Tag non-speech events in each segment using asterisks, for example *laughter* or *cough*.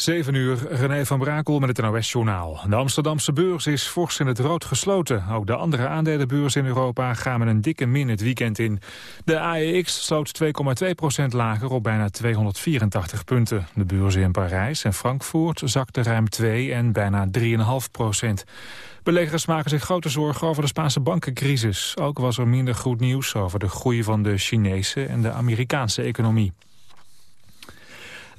7 uur, René van Brakel met het NOS-journaal. De Amsterdamse beurs is fors in het rood gesloten. Ook de andere aandelenbeurzen in Europa gaan met een dikke min het weekend in. De AEX sloot 2,2% lager op bijna 284 punten. De beurzen in Parijs en Frankfurt zakten ruim 2 en bijna 3,5 procent. Beleggers maken zich grote zorgen over de Spaanse bankencrisis. Ook was er minder goed nieuws over de groei van de Chinese en de Amerikaanse economie.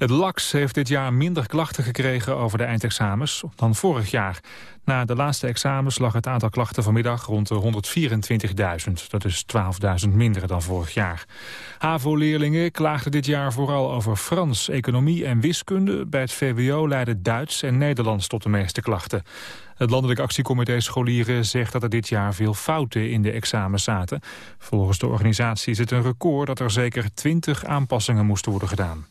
Het LAX heeft dit jaar minder klachten gekregen over de eindexamens dan vorig jaar. Na de laatste examens lag het aantal klachten vanmiddag rond de 124.000. Dat is 12.000 minder dan vorig jaar. HAVO-leerlingen klaagden dit jaar vooral over Frans, economie en wiskunde. Bij het VWO leiden Duits en Nederlands tot de meeste klachten. Het Landelijk Actiecomité Scholieren zegt dat er dit jaar veel fouten in de examens zaten. Volgens de organisatie is het een record dat er zeker 20 aanpassingen moesten worden gedaan.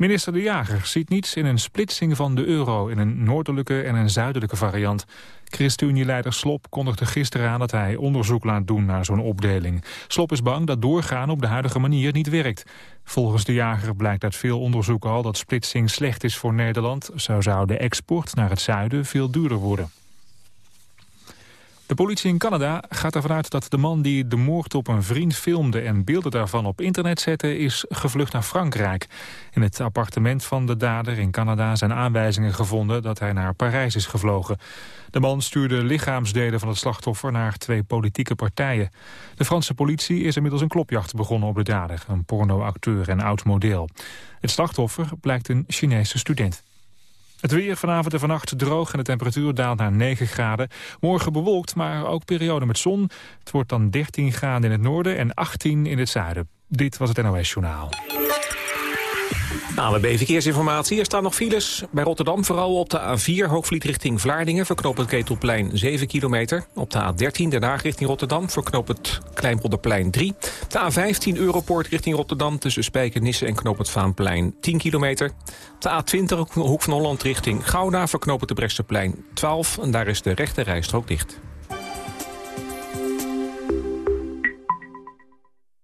Minister De Jager ziet niets in een splitsing van de euro... in een noordelijke en een zuidelijke variant. ChristenUnie-leider Slop kondigde gisteren aan dat hij onderzoek laat doen naar zo'n opdeling. Slop is bang dat doorgaan op de huidige manier niet werkt. Volgens De Jager blijkt uit veel onderzoeken al dat splitsing slecht is voor Nederland. Zo zou de export naar het zuiden veel duurder worden. De politie in Canada gaat ervan uit dat de man die de moord op een vriend filmde en beelden daarvan op internet zette, is gevlucht naar Frankrijk. In het appartement van de dader in Canada zijn aanwijzingen gevonden dat hij naar Parijs is gevlogen. De man stuurde lichaamsdelen van het slachtoffer naar twee politieke partijen. De Franse politie is inmiddels een klopjacht begonnen op de dader, een pornoacteur en oud-model. Het slachtoffer blijkt een Chinese student. Het weer vanavond en vannacht droog en de temperatuur daalt naar 9 graden. Morgen bewolkt, maar ook periode met zon. Het wordt dan 13 graden in het noorden en 18 in het zuiden. Dit was het NOS Journaal. ANWB Verkeersinformatie. Er staan nog files. Bij Rotterdam vooral op de A4 Hoogvliet richting Vlaardingen... verknoopt het Ketelplein 7 kilometer. Op de A13 Den Haag richting Rotterdam verknoopt het Kleinpolderplein 3. De A15 Europoort richting Rotterdam tussen Spijkenisse en Knoop het Vaanplein 10 kilometer. De A20 Hoek van Holland richting Gouda verknoopt het de Brechtseplein 12. En daar is de rechte rijstrook dicht.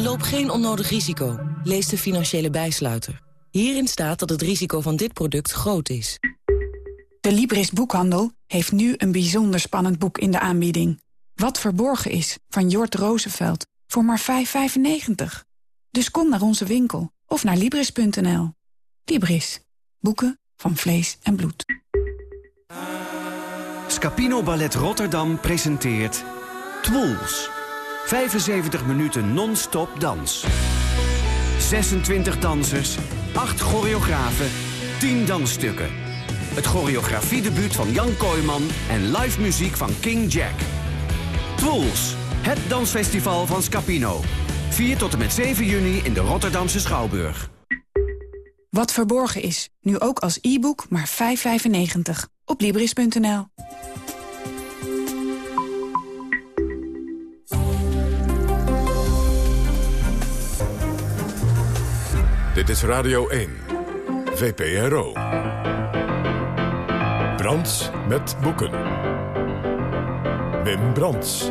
Loop geen onnodig risico. Lees de financiële bijsluiter. Hierin staat dat het risico van dit product groot is. De Libris Boekhandel heeft nu een bijzonder spannend boek in de aanbieding. Wat verborgen is, van Jort Roosevelt, voor maar 5,95. Dus kom naar onze winkel of naar Libris.nl. Libris. Boeken van vlees en bloed. Scapino Ballet Rotterdam presenteert Twools. 75 minuten non-stop dans. 26 dansers, 8 choreografen, 10 dansstukken. Het choreografiedebuut van Jan Kooijman en live muziek van King Jack. Twools, het dansfestival van Scapino. 4 tot en met 7 juni in de Rotterdamse Schouwburg. Wat verborgen is, nu ook als e-book maar 5,95. Op Libris.nl. Dit is Radio 1, VPRO. Brands met boeken. Wim Brands.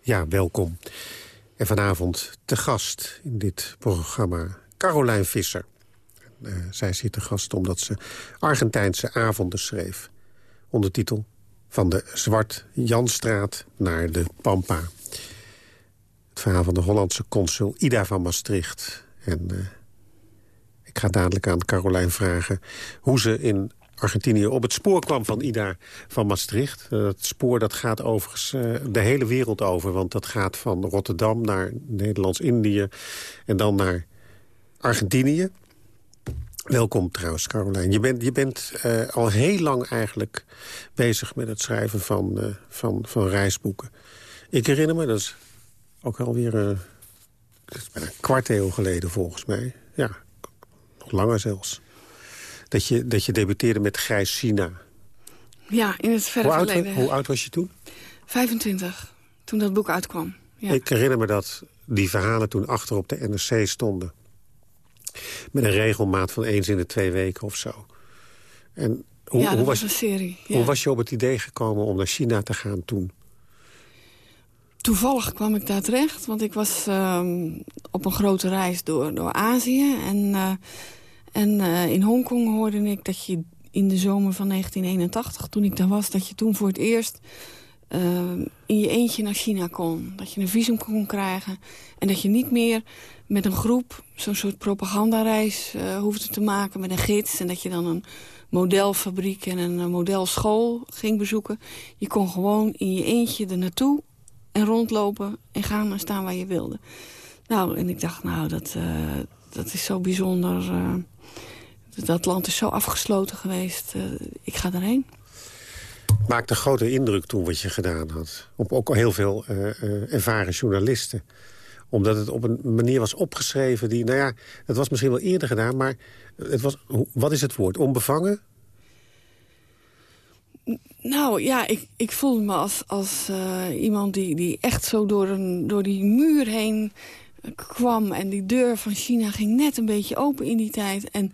Ja, welkom. En vanavond te gast in dit programma Carolijn Visser. Uh, zij zit te gast omdat ze Argentijnse avonden schreef. Ondertitel van de Zwart-Janstraat naar de Pampa. Het verhaal van de Hollandse consul Ida van Maastricht. En uh, ik ga dadelijk aan Carolijn vragen hoe ze in Argentinië op het spoor kwam van Ida van Maastricht. Uh, het spoor dat gaat overigens uh, de hele wereld over. Want dat gaat van Rotterdam naar Nederlands-Indië en dan naar Argentinië. Welkom trouwens, Carolijn. Je bent, je bent uh, al heel lang eigenlijk bezig met het schrijven van, uh, van, van reisboeken. Ik herinner me, dat is ook alweer uh, dat is bijna een kwart eeuw geleden volgens mij. Ja, nog langer zelfs. Dat je, dat je debuteerde met Grijs China. Ja, in het verre hoe verleden. Oud, hoe oud was je toen? 25, toen dat boek uitkwam. Ja. Ik herinner me dat die verhalen toen achter op de NRC stonden. Met een regelmaat van eens in de twee weken of zo. En hoe, ja, dat hoe was was, een serie. Ja. hoe was je op het idee gekomen om naar China te gaan toen? Toevallig kwam ik daar terecht, want ik was uh, op een grote reis door, door Azië. En, uh, en uh, in Hongkong hoorde ik dat je in de zomer van 1981, toen ik daar was... dat je toen voor het eerst in je eentje naar China kon. Dat je een visum kon krijgen en dat je niet meer met een groep zo'n soort propagandareis uh, hoefde te maken met een gids. En dat je dan een modelfabriek en een modelschool ging bezoeken. Je kon gewoon in je eentje er naartoe en rondlopen en gaan en staan waar je wilde. Nou, en ik dacht, nou, dat, uh, dat is zo bijzonder. Dat land is zo afgesloten geweest. ik ga erheen. Maakte grote indruk toen wat je gedaan had. Op ook heel veel ervaren journalisten omdat het op een manier was opgeschreven die... nou ja, dat was misschien wel eerder gedaan, maar het was, wat is het woord? Onbevangen? Nou ja, ik, ik voelde me als, als uh, iemand die, die echt zo door, een, door die muur heen kwam. En die deur van China ging net een beetje open in die tijd. En,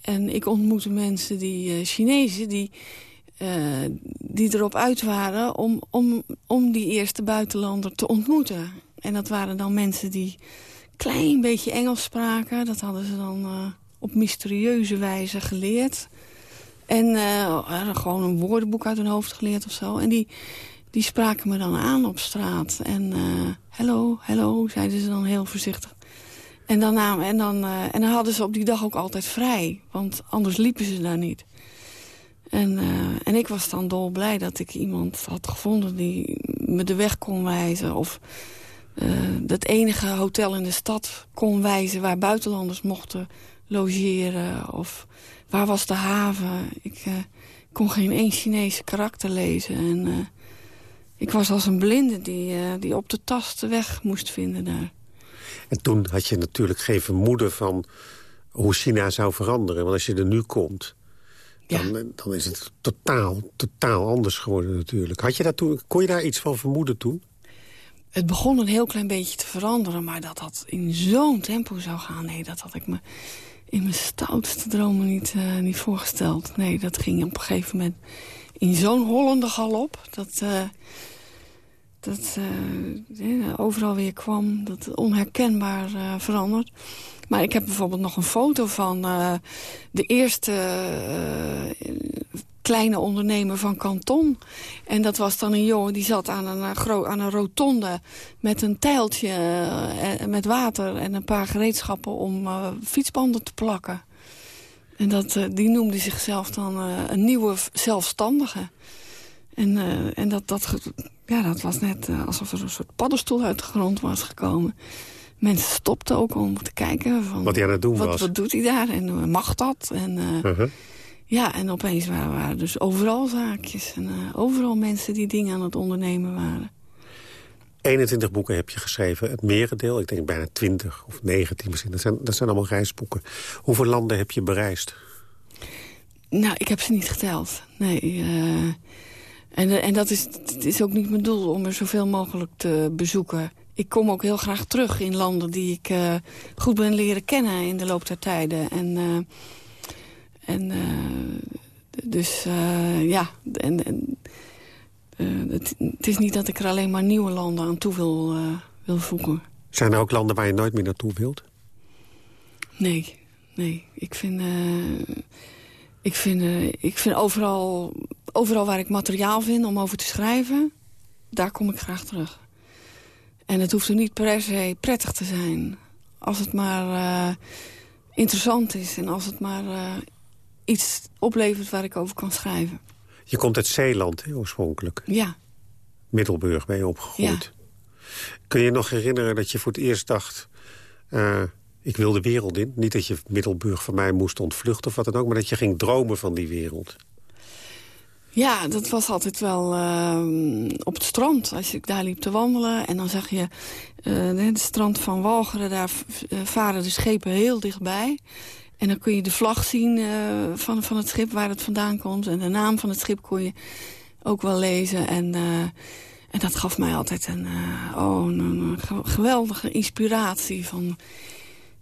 en ik ontmoette mensen, die uh, Chinezen, die, uh, die erop uit waren... Om, om, om die eerste buitenlander te ontmoeten. En dat waren dan mensen die klein beetje Engels spraken. Dat hadden ze dan uh, op mysterieuze wijze geleerd. En uh, gewoon een woordenboek uit hun hoofd geleerd of zo. En die, die spraken me dan aan op straat. En uh, hello, hello, zeiden ze dan heel voorzichtig. En dan, en, dan, uh, en dan hadden ze op die dag ook altijd vrij. Want anders liepen ze daar niet. En, en ik was dan dolblij dat ik iemand had gevonden die me de weg kon wijzen. Of uh, dat enige hotel in de stad kon wijzen waar buitenlanders mochten logeren. Of waar was de haven. Ik uh, kon geen één Chinese karakter lezen. En uh, ik was als een blinde die, die op de tast de weg moest vinden daar. En toen had je natuurlijk geen vermoeden van hoe China zou veranderen. Want als je er nu komt, dan, ja. dan is het totaal, totaal anders geworden natuurlijk. Had je daar toen, kon je daar iets van vermoeden toen? Het begon een heel klein beetje te veranderen, maar dat dat in zo'n tempo zou gaan... nee, dat had ik me in mijn stoutste dromen niet, uh, niet voorgesteld. Nee, dat ging op een gegeven moment in zo'n hollende galop... dat, uh, dat uh, overal weer kwam, dat onherkenbaar veranderd. Maar ik heb bijvoorbeeld nog een foto van de eerste kleine ondernemer van Canton. En dat was dan een jongen die zat aan een, aan een rotonde met een tijltje uh, met water en een paar gereedschappen om uh, fietsbanden te plakken. En dat, uh, die noemde zichzelf dan een nieuwe zelfstandige. En, en dat, dat, ja, dat was net alsof er een soort paddenstoel uit de grond was gekomen. Mensen stopten ook om te kijken. Van, wat hij aan het doen wat, was. Wat doet hij daar en mag dat? En, -huh. Ja, en opeens waren, waren dus overal zaakjes. En uh, overal mensen die dingen aan het ondernemen waren. 21 boeken heb je geschreven. Het merendeel, ik denk bijna 20 of 19 misschien. Dat zijn, dat zijn allemaal reisboeken. Hoeveel landen heb je bereisd? Nou, ik heb ze niet geteld. Nee. Uh, en, en dat is, het is ook niet mijn doel om er zoveel mogelijk te bezoeken. Ik kom ook heel graag terug in landen die ik uh, goed ben leren kennen in de loop der tijden. En... En uh, dus uh, ja, en, en uh, het, het, is niet dat ik er alleen maar nieuwe landen aan toe wil, wil voegen. Zijn er ook landen waar je nooit meer naartoe wilt? Nee, nee. Ik vind, ik vind, ik vind overal, overal waar ik materiaal vind om over te schrijven... daar kom ik graag terug. En het hoeft er niet per se prettig te zijn. Als het maar interessant is en als het maar iets oplevert waar ik over kan schrijven. Je komt uit Zeeland, oorspronkelijk. Ja. Middelburg ben je opgegroeid. Kun je je nog herinneren dat je voor het eerst dacht... Uh, ik wil de wereld in. Niet dat je Middelburg van mij moest ontvluchten of wat dan ook... maar dat je ging dromen van die wereld. Ja, dat was altijd wel uh, op het strand. Als ik daar liep te wandelen en dan zag je uh, het strand van Walcheren... daar varen de schepen heel dichtbij. En dan kun je de vlag zien uh, van, van het schip waar het vandaan komt. En de naam van het schip kon je ook wel lezen. En, uh, en dat gaf mij altijd een, uh, oh, een, geweldige inspiratie van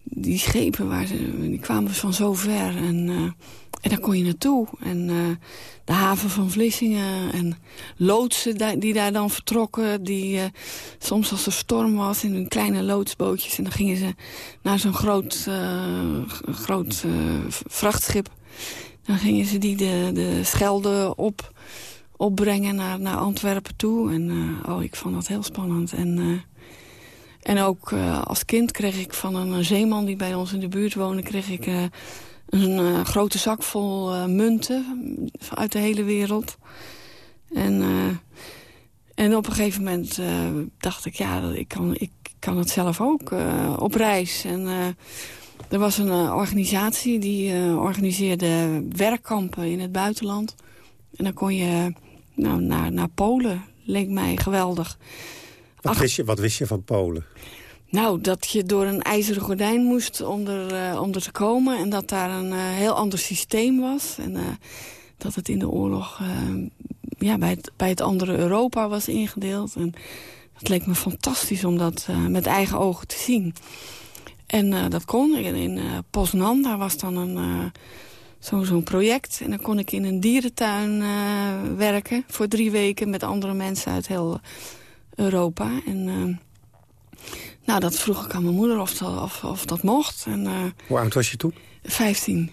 die schepen. Waar ze, die kwamen van zo ver. En, en daar kon je naartoe. En de haven van Vlissingen en loodsen die daar dan vertrokken. Die uh, soms als er storm was in hun kleine loodsbootjes. En dan gingen ze naar zo'n groot, groot vrachtschip. Dan gingen ze die de, de Schelde op, opbrengen naar, naar Antwerpen toe. En oh, ik vond dat heel spannend. En, en ook als kind kreeg ik van een zeeman die bij ons in de buurt woonde... kreeg ik een uh, grote zak vol munten uit de hele wereld. En, en op een gegeven moment dacht ik, ja, ik kan, ik kan het zelf ook op reis. En er was een organisatie die organiseerde werkkampen in het buitenland. En dan kon je nou, naar, naar Polen, leek mij geweldig. Wat, wist je, wat wist je van Polen? Nou, dat je door een ijzeren gordijn moest om er, uh, om er te komen. En dat daar een uh, heel ander systeem was. En uh, dat het in de oorlog ja, bij, het, bij het andere Europa was ingedeeld. En dat leek me fantastisch om dat met eigen ogen te zien. En dat kon. In, in Poznan, daar was dan een zo'n zo project. En dan kon ik in een dierentuin werken voor drie weken... met andere mensen uit heel Europa. En nou, dat vroeg ik aan mijn moeder of dat, of, of dat mocht. En, uh, Hoe oud was je toen? Vijftien.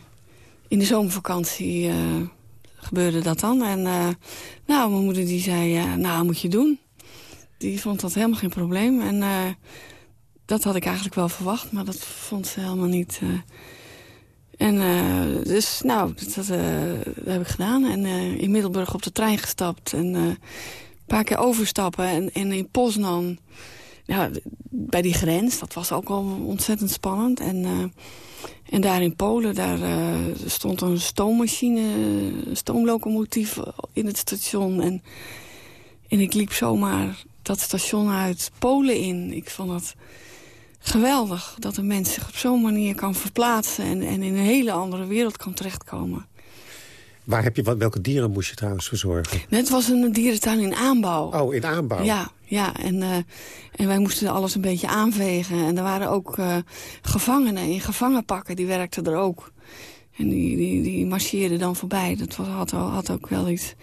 In de zomervakantie uh, gebeurde dat dan. En uh, nou, mijn moeder die zei, nou, moet je doen. Die vond dat helemaal geen probleem. En dat had ik eigenlijk wel verwacht, maar dat vond ze helemaal niet... En dus, nou, dat, dat, heb ik gedaan. En in Middelburg op de trein gestapt. En paar keer overstappen. En, in Poznan ja, bij die grens, dat was ook al ontzettend spannend. En, uh, en daar in Polen, daar uh, stond een stoommachine, een stoomlocomotief in het station. En, en ik liep zomaar dat station uit Polen in. Ik vond het geweldig dat een mens zich op zo'n manier kan verplaatsen... En, en in een hele andere wereld kan terechtkomen. Waar heb je, wat, welke dieren moest je trouwens verzorgen? Het was een dierentuin in aanbouw. Oh, in aanbouw? Ja, ja en, uh, en wij moesten alles een beetje aanvegen. En er waren ook uh, gevangenen in gevangenpakken, die werkten er ook. En die, die, die marcheerden dan voorbij. Dat was, had, had ook wel iets,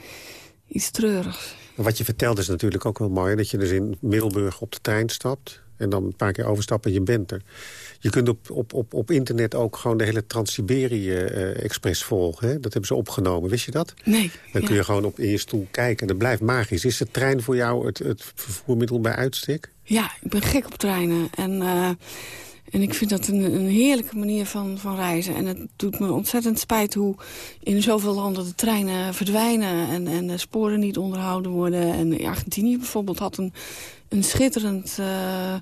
iets treurigs. Wat je vertelt is natuurlijk ook wel mooi... dat je dus in Middelburg op de trein stapt... en dan een paar keer overstappen en je bent er. Je kunt op, op, op, op internet ook gewoon de hele Trans-Siberië-express volgen. Hè? Dat hebben ze opgenomen, wist je dat? Nee. Dan kun je gewoon op in je stoel kijken en dat blijft magisch. Is de trein voor jou het, het vervoermiddel bij uitstek? Ja, ik ben gek op treinen. En, uh, en ik vind dat een, een heerlijke manier van, van reizen. En het doet me ontzettend spijt hoe in zoveel landen de treinen verdwijnen... en, en de sporen niet onderhouden worden. En Argentinië bijvoorbeeld had een, een schitterend... Uh,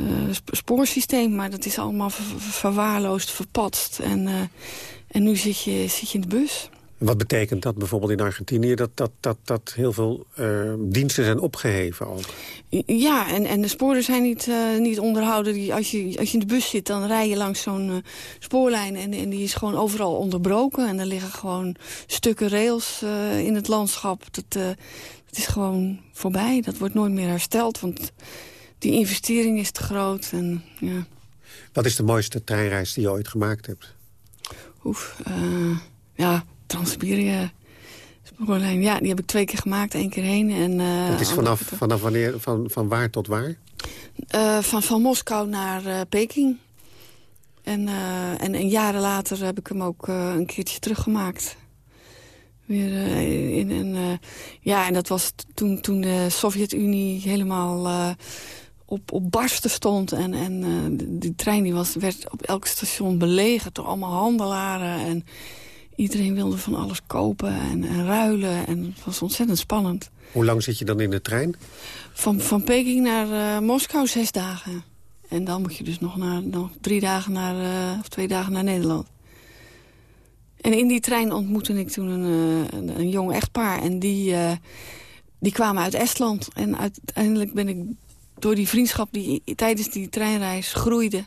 uh, spoorsysteem. Maar dat is allemaal ver verwaarloosd, verpatst. En, uh, en nu zit je, zit je in de bus. Wat betekent dat bijvoorbeeld in Argentinië? Dat, dat, dat, dat heel veel uh, diensten zijn opgeheven ook? Ja, en, en de sporen zijn niet, uh, niet onderhouden. Die, als, je, als je in de bus zit, dan rij je langs zo'n uh, spoorlijn... En, en die is gewoon overal onderbroken. En er liggen gewoon stukken rails in het landschap. Dat, is gewoon voorbij. Dat wordt nooit meer hersteld, want die investering is te groot. En, ja. Wat is de mooiste treinreis die je ooit gemaakt hebt? Oef, uh, ja, Transsiberië. Ja, die heb ik twee keer gemaakt, één keer heen. En, uh, dat is vanaf, vanaf wanneer, van, van waar tot waar? Uh, van, van Moskou naar Peking. En, en, en jaren later heb ik hem ook een keertje teruggemaakt. Weer in een, ja, en dat was toen, toen de Sovjet-Unie helemaal op, op barsten stond. En, en uh, die trein die was, werd op elk station belegerd door allemaal handelaren. En Iedereen wilde van alles kopen en, en ruilen. En het was ontzettend spannend. Hoe lang zit je dan in de trein? Van, van Peking naar uh, Moskou zes dagen. En dan moet je dus nog, naar, nog drie dagen naar, uh, of twee dagen naar Nederland. En in die trein ontmoette ik toen een, uh, een, jong echtpaar. En die, die kwamen uit Estland. En uiteindelijk ben ik door die vriendschap die tijdens die treinreis groeide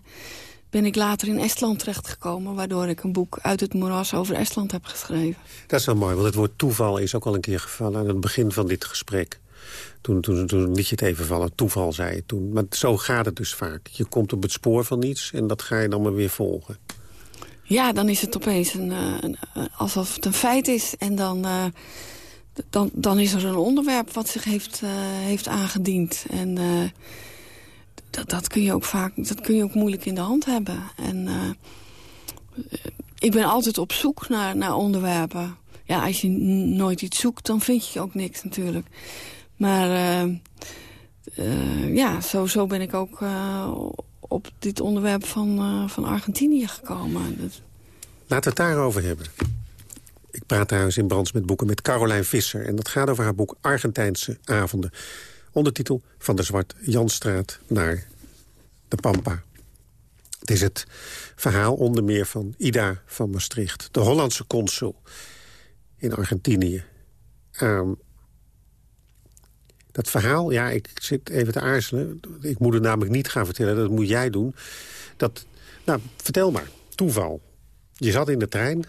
ben ik later in Estland terechtgekomen... waardoor ik een boek uit het moeras over Estland heb geschreven. Dat is wel mooi, want het woord toeval is ook al een keer gevallen... aan het begin van dit gesprek. Toen, toen, toen liet je het even vallen, toeval zei je toen. Maar zo gaat het dus vaak. Je komt op het spoor van iets en dat ga je dan maar weer volgen. Ja, dan is het opeens een, eh, een, een alsof het een feit is. En dan, uh, dan, dan is er een onderwerp wat zich heeft, heeft aangediend. En dat, dat, kun je ook vaak, dat kun je ook moeilijk in de hand hebben. En ik ben altijd op zoek naar, naar onderwerpen. Ja, als je nooit iets zoekt, dan vind je ook niks natuurlijk. Maar ja, zo, zo ben ik ook op dit onderwerp van, van Argentinië gekomen. Dat... Laten we het daarover hebben. Ik praat trouwens in Brands met boeken met Caroline Visser. En dat gaat over haar boek Argentijnse avonden. Ondertitel Van de Zwart Janstraat naar de Pampa. Het is het verhaal onder meer van Ida van Maastricht. De Hollandse consul in Argentinië. Um, dat verhaal, ja, ik zit even te aarzelen. Ik moet het namelijk niet gaan vertellen, dat moet jij doen. Dat, nou, vertel maar, toeval. Je zat in de trein,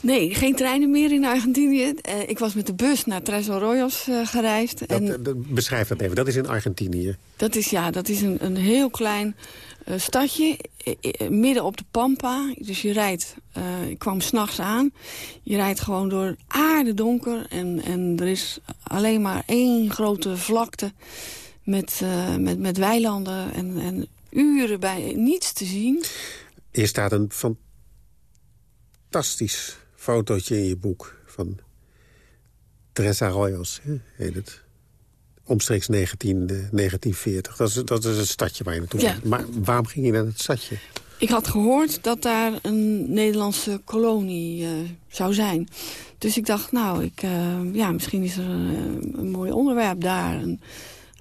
Nee, geen treinen meer in Argentinië. Uh, ik was met de bus naar Tres Arroyos uh, gereisd. Dat, en, dat, beschrijf dat even, dat is in Argentinië. Dat is, ja, dat is een, een heel klein uh, stadje, midden op de Pampa. Dus je rijdt, ik kwam s'nachts aan, je rijdt gewoon door aardedonker... En, en er is alleen maar één grote vlakte met, met, met weilanden en, en uren bij niets te zien. Hier staat een fantastisch fotootje in je boek van Tres Arroyos, heet het. Omstreeks 19, 1940. Dat is, dat is het stadje waar je naartoe ja. Maar waarom ging je naar het stadje? Ik had gehoord dat daar een Nederlandse kolonie uh, zou zijn. Dus ik dacht, nou, ik, uh, ja, misschien is er een, een mooi onderwerp daar. En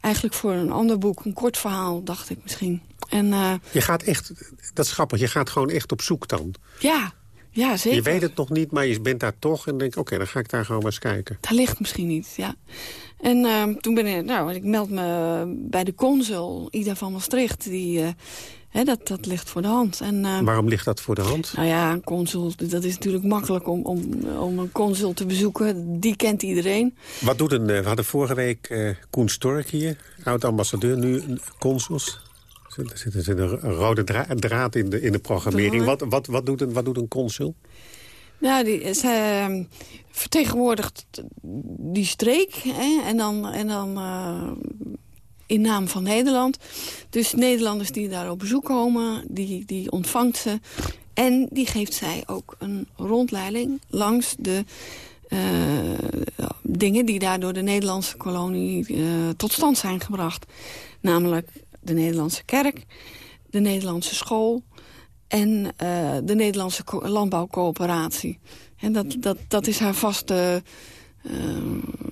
eigenlijk voor een ander boek, een kort verhaal, dacht ik misschien. En, je gaat echt, dat is grappig, je gaat gewoon echt op zoek dan. Ja, ja, zeker. Je weet het nog niet, maar je bent daar toch en denk oké, dan ga ik daar gewoon maar eens kijken. Dat ligt misschien niet, ja. En uh, toen ben ik, nou, ik meld me bij de consul, Ida van Maastricht, die... Uh, He, dat, dat ligt voor de hand. En, uh, Waarom ligt dat voor de hand? Nou ja, een consul, dat is natuurlijk makkelijk om, om, om een consul te bezoeken. Die kent iedereen. Wat doet een... We hadden vorige week uh, Koen Stork hier, oud-ambassadeur, nu consuls. Er zit, er zit een rode draad in de, in de programmering. Wat, wat, wat, doet een, wat doet een consul? Nou, die, zij uh, vertegenwoordigt die streek. Hè, en dan, en dan uh, in naam van Nederland. Dus Nederlanders die daar op bezoek komen, die, die ontvangt ze. En die geeft zij ook een rondleiding langs de uh, dingen... die daar door de Nederlandse kolonie tot stand zijn gebracht. Namelijk de Nederlandse kerk, de Nederlandse school en uh, de Nederlandse landbouwcoöperatie. En dat, dat, dat is haar vaste uh,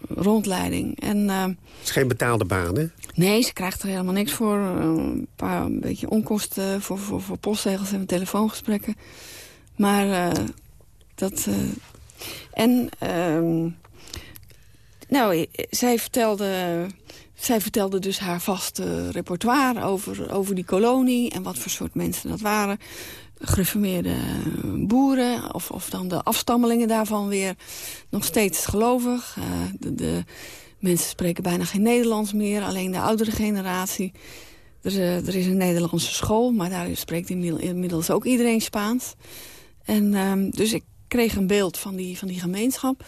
rondleiding. En, uh, het is geen betaalde baan, hè? Nee, ze krijgt er helemaal niks voor. Een paar een beetje onkosten voor, voor, voor postzegels en telefoongesprekken. Maar dat... en... Ehm, nou, zij vertelde zij vertelde dus haar vaste repertoire over, over die kolonie... en wat voor soort mensen dat waren. Gereformeerde boeren, of, of dan de afstammelingen daarvan weer. Nog steeds gelovig. Uh, de, de, mensen spreken bijna geen Nederlands meer, alleen de oudere generatie. Er, uh, er is een Nederlandse school, maar daar spreekt inmiddels ook iedereen Spaans. En uh, dus ik kreeg een beeld van die, van die gemeenschap...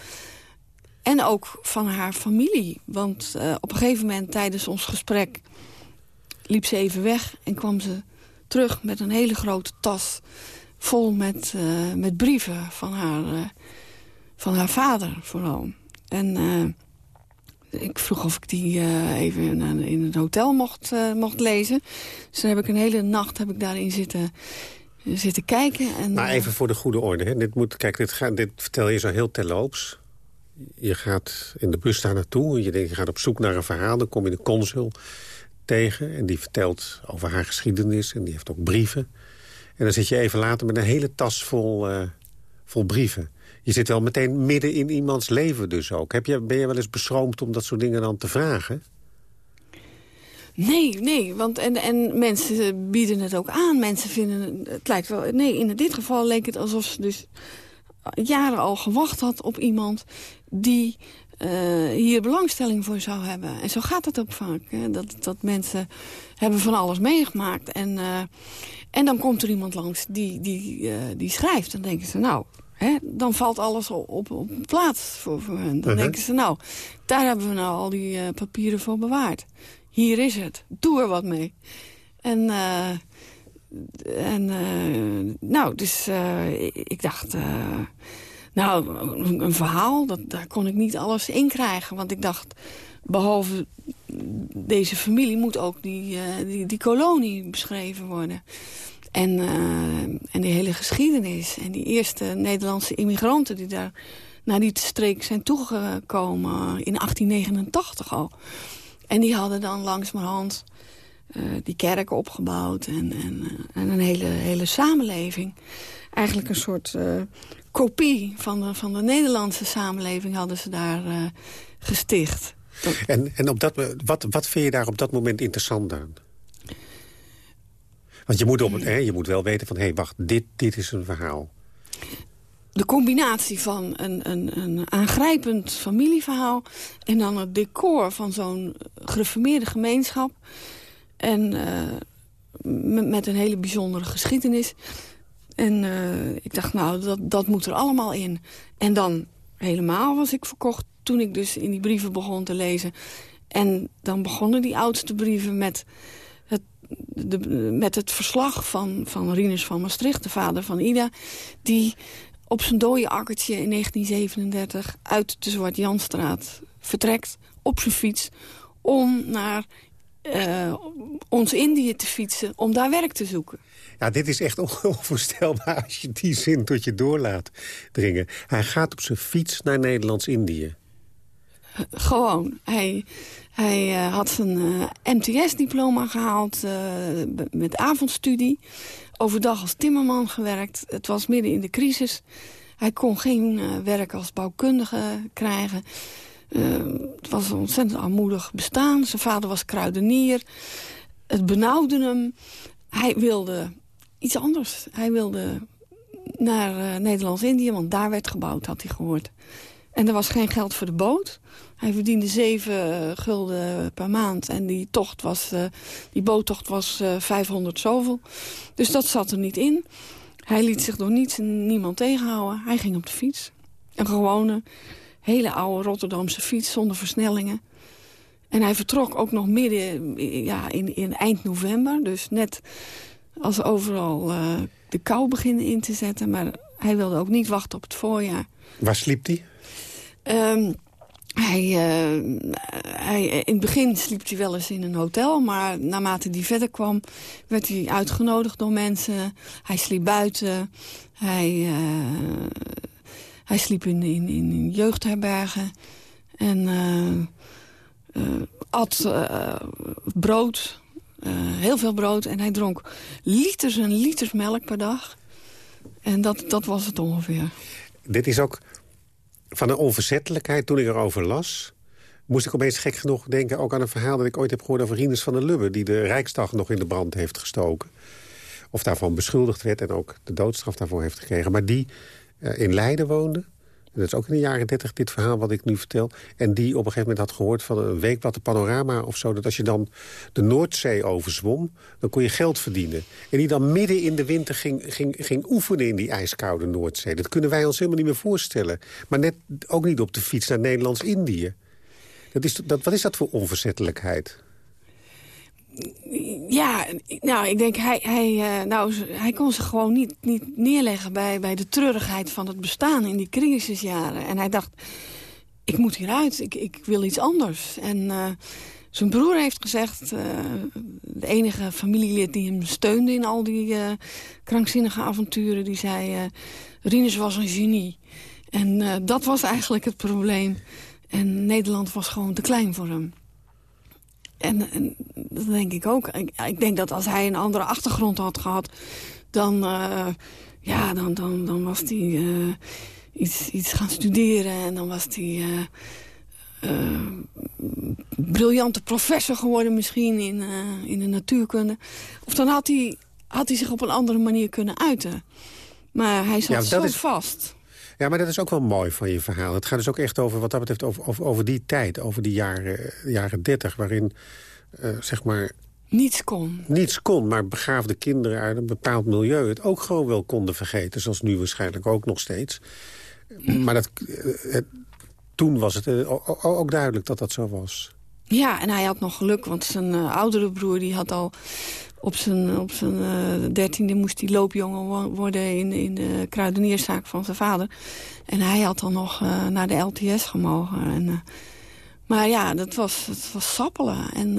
En ook van haar familie. Want uh, op een gegeven moment tijdens ons gesprek liep ze even weg... en kwam ze terug met een hele grote tas vol met, uh, met brieven van haar, uh, van haar vader vooral. En ik vroeg of ik die even in, het hotel mocht, mocht lezen. Dus dan heb ik een hele nacht heb ik daarin zitten zitten kijken. En, maar even voor de goede orde. Hè. Dit, moet, kijk, dit, gaat, dit vertel je zo heel terloops. Je gaat in de bus daar naartoe. Je denkt, je gaat op zoek naar een verhaal. Dan kom je de consul tegen. En die vertelt over haar geschiedenis. En die heeft ook brieven. En dan zit je even later met een hele tas vol, uh, vol brieven. Je zit wel meteen midden in iemands leven dus ook. Heb je, ben je wel eens beschroomd om dat soort dingen dan te vragen? Nee, nee, want en, en mensen bieden het ook aan. Mensen vinden, het lijkt wel... Nee, in dit geval leek het alsof ze dus jaren al gewacht had op iemand... die uh, hier belangstelling voor zou hebben. En zo gaat het ook vaak. Hè? Dat, dat mensen hebben van alles meegemaakt. En, uh, en dan komt er iemand langs die, die, uh, die schrijft. Dan denken ze, nou, hè, dan valt alles op, op, op plaats voor, voor hen. Dan -huh. denken ze, nou, daar hebben we nou al die papieren voor bewaard. Hier is het. Doe er wat mee. En... en nou, dus ik dacht... Nou, een verhaal, dat, daar kon ik niet alles in krijgen. Want ik dacht, behalve deze familie moet ook die, uh, die, die, kolonie beschreven worden. En, uh, en die hele geschiedenis. En die eerste Nederlandse immigranten die daar naar die streek zijn toegekomen in 1889 al. En die hadden dan langzamerhand uh, die kerken opgebouwd en, en, en een hele, hele samenleving. Eigenlijk een soort kopie van de, van de Nederlandse samenleving hadden ze daar uh, gesticht. En, en op dat, wat, wat vind je daar op dat moment interessant aan? Want je moet, op, hè, je moet wel weten van, hé, hey, wacht, dit, dit is een verhaal. De combinatie van een, een, een aangrijpend familieverhaal... en dan het decor van zo'n gereformeerde gemeenschap... en uh, met een hele bijzondere geschiedenis... En uh, ik dacht, nou, dat, dat moet er allemaal in. En dan helemaal was ik verkocht toen ik dus in die brieven begon te lezen. En dan begonnen die oudste brieven met het, de, met het verslag van, van Rinus van Maastricht, de vader van Ida... die op zijn dode akkertje in 1937 uit de Zwart-Janstraat vertrekt op zijn fiets... om naar uh, ons Indië te fietsen om daar werk te zoeken. Ja, dit is echt *laughs* onvoorstelbaar als je die zin tot je door laat dringen. Hij gaat op zijn fiets naar Nederlands-Indië. Gewoon. Hij, hij uh, had zijn uh, MTS-diploma gehaald uh, met avondstudie. Overdag als timmerman gewerkt. Het was midden in de crisis. Hij kon geen werk als bouwkundige krijgen. het was een ontzettend armoedig bestaan. Zijn vader was kruidenier. Het benauwde hem. Hij wilde iets anders. Hij wilde naar uh, Nederlands-Indië, want daar werd gebouwd, had hij gehoord. En er was geen geld voor de boot. Hij verdiende zeven gulden per maand. En die, tocht was, uh, die boottocht was uh, 500 zoveel. Dus dat zat er niet in. Hij liet zich door niets en niemand tegenhouden. Hij ging op de fiets. Een gewone, hele oude Rotterdamse fiets zonder versnellingen. En hij vertrok ook nog midden ja, in, in eind november. Dus net als overal uh, de kou beginnen in te zetten. Maar hij wilde ook niet wachten op het voorjaar. Waar sliep hij? Um, hij, uh, hij, in het begin sliep hij wel eens in een hotel, maar naarmate hij verder kwam... werd hij uitgenodigd door mensen. Hij sliep buiten. Hij, uh, hij sliep in, in, in jeugdherbergen. En uh, at brood uh, heel veel brood en hij dronk liters en liters melk per dag. En dat, dat was het ongeveer. Dit is ook van een onverzettelijkheid. Toen ik erover las, moest ik opeens gek genoeg denken... ook aan een verhaal dat ik ooit heb gehoord over Rinus van der Lubbe... die de Rijksdag nog in de brand heeft gestoken. Of daarvan beschuldigd werd en ook de doodstraf daarvoor heeft gekregen. Maar die uh, in Leiden woonde dat is ook in de jaren dertig dit verhaal wat ik nu vertel. En die op een gegeven moment had gehoord van een weekblad, de Panorama of zo... dat als je dan de Noordzee overzwom, dan kon je geld verdienen. En die dan midden in de winter ging, ging, ging oefenen in die ijskoude Noordzee. Dat kunnen wij ons helemaal niet meer voorstellen. Maar net ook niet op de fiets naar Nederlands-Indië. Dat dat, wat is dat voor onverzettelijkheid? Ja, nou, ik denk, hij, hij, uh, nou, hij kon zich gewoon niet, niet neerleggen bij, bij de treurigheid van het bestaan in die crisisjaren. En hij dacht, ik moet hieruit, ik, ik wil iets anders. En uh, zijn broer heeft gezegd, uh, de enige familielid die hem steunde in al die krankzinnige avonturen, die zei, Rinus was een genie. En dat was eigenlijk het probleem. En Nederland was gewoon te klein voor hem. En, en dat denk ik ook. Ik, ik, denk dat als hij een andere achtergrond had gehad... dan, ja, dan, dan, dan was hij iets, iets gaan studeren en dan was hij uh, briljante professor geworden misschien in, in de natuurkunde. Of dan had hij, had hij zich op een andere manier kunnen uiten. Maar hij zat ja, zo is... vast. Ja, maar dat is ook wel mooi van je verhaal. Het gaat dus ook echt over, wat dat betreft, over, over, over die tijd. Over die jaren, jaren 30, waarin, uh, zeg maar... Niets kon. Niets kon, maar begaafde kinderen uit een bepaald milieu... het ook gewoon wel konden vergeten, zoals nu waarschijnlijk ook nog steeds. Maar dat, het, toen was het uh, ook duidelijk dat dat zo was. Ja, en hij had nog geluk, want zijn uh, oudere broer die had al op zijn, op zijn uh, dertiende moest hij loopjongen worden in, in de kruidenierszaak van zijn vader. En hij had dan nog uh, naar de LTS gemogen. En, maar ja, dat was, het was sappelen. En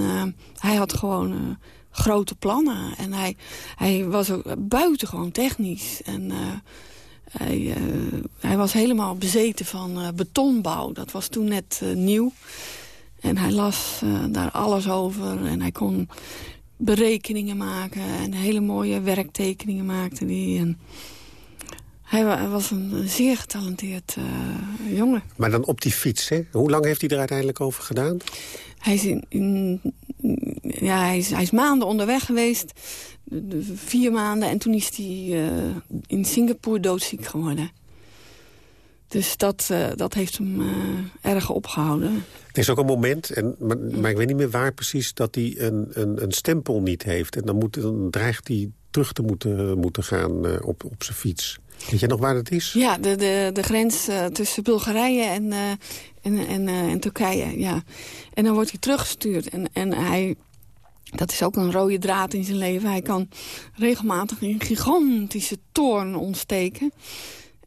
hij had gewoon grote plannen. En hij, hij was ook buitengewoon technisch. En hij, hij was helemaal bezeten van betonbouw. Dat was toen net nieuw. En hij las daar alles over. En hij kon berekeningen maken. En hele mooie werktekeningen maakte hij. En hij was een zeer getalenteerd jongen. Maar dan op die fiets, hè? Hoe lang heeft hij er uiteindelijk over gedaan? Hij is, in, ja, hij is, hij is maanden onderweg geweest vier maanden. En toen is hij uh, in Singapore doodziek geworden. Dus dat, uh, dat heeft hem uh, erg opgehouden. Er is ook een moment, en, maar, maar, ik weet niet meer waar precies... dat hij een, een, een stempel niet heeft. En dan, moet, dan dreigt hij terug te moeten, moeten gaan op, op zijn fiets. Weet je nog waar dat is? Ja, de, de, de grens tussen Bulgarije en, en, en, en Turkije. Ja. En dan wordt hij teruggestuurd. En, en hij dat is ook een rode draad in zijn leven. Hij kan regelmatig een gigantische toorn ontsteken.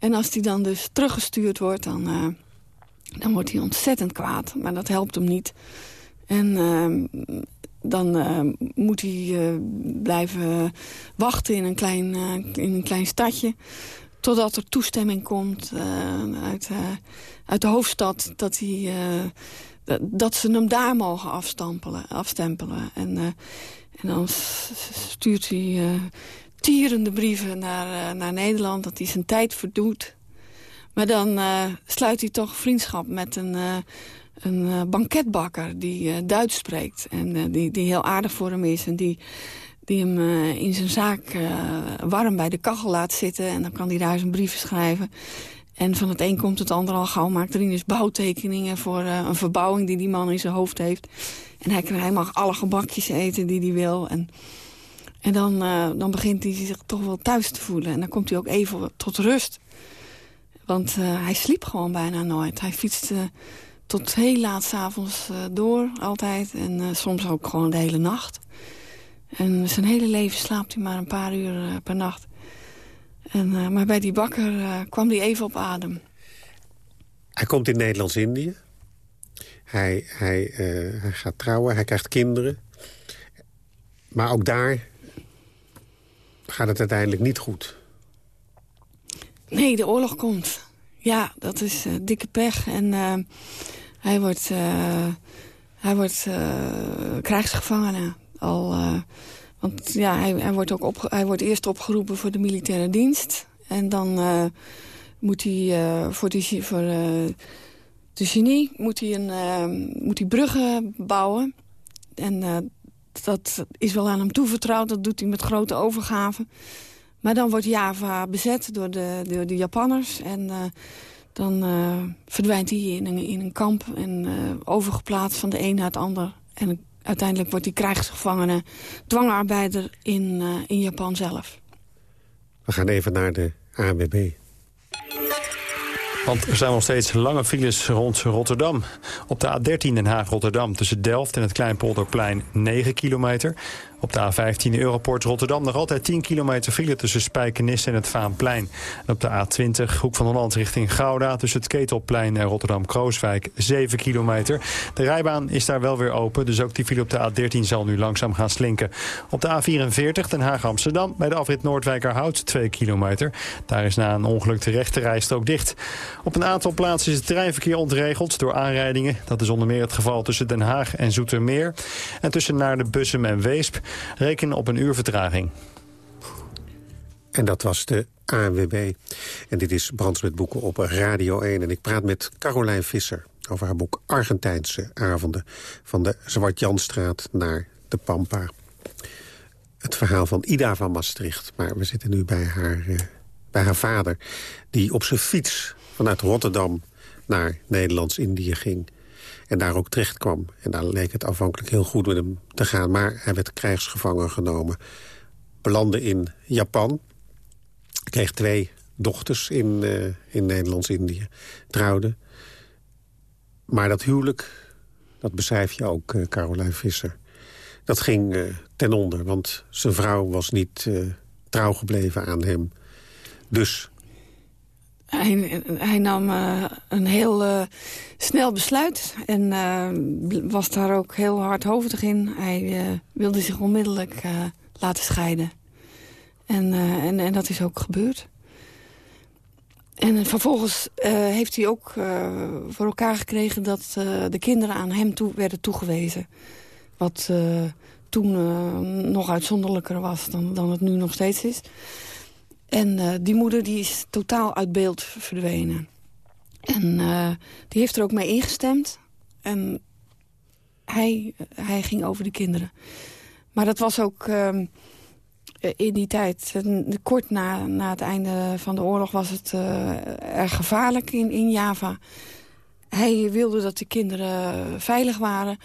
En als hij dan dus teruggestuurd wordt, dan, uh, dan wordt hij ontzettend kwaad. Maar dat helpt hem niet. En uh, dan uh, moet hij blijven wachten in een klein, in een klein stadje... totdat er toestemming komt uit, uit de hoofdstad... dat hij dat ze hem daar mogen afstempelen. afstempelen. En, uh, en dan stuurt hij tierende brieven naar, uh, naar Nederland... dat hij zijn tijd verdoet. Maar dan sluit hij toch vriendschap met een, een banketbakker... die Duits spreekt en die, die heel aardig voor hem is... en die, die hem in zijn zaak warm bij de kachel laat zitten... en dan kan hij daar zijn brieven schrijven... En van het een komt het ander al gauw. Maakt Rinus bouwtekeningen voor een verbouwing die die man in zijn hoofd heeft. En hij, hij mag alle gebakjes eten die hij wil. En, en dan, uh, dan begint hij zich toch wel thuis te voelen. En dan komt hij ook even tot rust. Want uh, hij sliep gewoon bijna nooit. Hij fietste tot heel laat s'avonds door, altijd. En soms ook gewoon de hele nacht. En zijn hele leven slaapt hij maar een paar uur per nacht. En, uh, maar bij die bakker uh, kwam hij even op adem. Hij komt in Nederlands-Indië. Hij, hij, uh, hij gaat trouwen, hij krijgt kinderen. Maar ook daar gaat het uiteindelijk niet goed. Nee, de oorlog komt. Ja, dat is dikke pech. En hij wordt, hij wordt krijgsgevangene. Al want ja, hij, hij, wordt ook op, hij wordt eerst opgeroepen voor de militaire dienst. En dan uh, moet hij uh, voor, die, voor uh, de genie moet hij, een, moet hij bruggen bouwen. En dat is wel aan hem toevertrouwd. Dat doet hij met grote overgave. Maar dan wordt Java bezet door de, door de Japanners. En dan verdwijnt hij in een, in een kamp en overgeplaatst van de een naar het ander. En uiteindelijk wordt hij krijgsgevangene dwangarbeider in, in Japan zelf. We gaan even naar de ANWB. Want er zijn nog steeds lange files rond Rotterdam. Op de A13 Den Haag-Rotterdam tussen Delft en het Kleinpolderplein 9 kilometer. Op de A15 Europort Rotterdam nog altijd 10 kilometer file tussen Spijkenisse en het Vaanplein. En op de A20 Hoek van Holland richting Gouda tussen het Ketelplein en Rotterdam-Krooswijk 7 kilometer. De rijbaan is daar wel weer open, dus ook die file op de A13 zal nu langzaam gaan slinken. Op de A44 Den Haag-Amsterdam bij de afrit Noordwijkerhout 2 kilometer. Daar is na een ongeluk de rechte rijstrook dicht. Op een aantal plaatsen is het treinverkeer ontregeld door aanrijdingen. Dat is onder meer het geval tussen Den Haag en Zoetermeer. En tussen naar de Bussum en Weesp rekenen op een uur vertraging. En dat was de ANWB. En dit is Brands met Boeken op Radio 1. En ik praat met Carolijn Visser over haar boek Argentijnse avonden. Van de Zwart-Janstraat naar de Pampa. Het verhaal van Ida van Maastricht. Maar we zitten nu bij haar, eh, bij haar vader. Die op zijn fiets vanuit Rotterdam naar Nederlands-Indië ging. En daar ook terecht kwam. En daar leek het afhankelijk heel goed met hem te gaan. Maar hij werd krijgsgevangen genomen. Belandde in Japan. Kreeg twee dochters in, uh, in Nederlands-Indië. Trouwde. Maar dat huwelijk, dat beschrijf je ook, uh, Caroline Visser. Dat ging uh, ten onder, want zijn vrouw was niet trouw gebleven aan hem. Dus hij, hij, nam uh, een heel uh, snel besluit en uh, was daar ook heel hardhoofdig in. Hij wilde zich onmiddellijk laten scheiden. En, en, en dat is ook gebeurd. En vervolgens heeft hij ook voor elkaar gekregen dat de kinderen aan hem toe werden toegewezen. Wat toen nog uitzonderlijker was dan, dan het nu nog steeds is. En uh, die moeder die is totaal uit beeld verdwenen. En uh, die heeft er ook mee ingestemd. En hij, hij ging over de kinderen. Maar dat was ook uh, in die tijd, kort na, na het einde van de oorlog... was het erg gevaarlijk in, in Java. Hij wilde dat de kinderen veilig waren.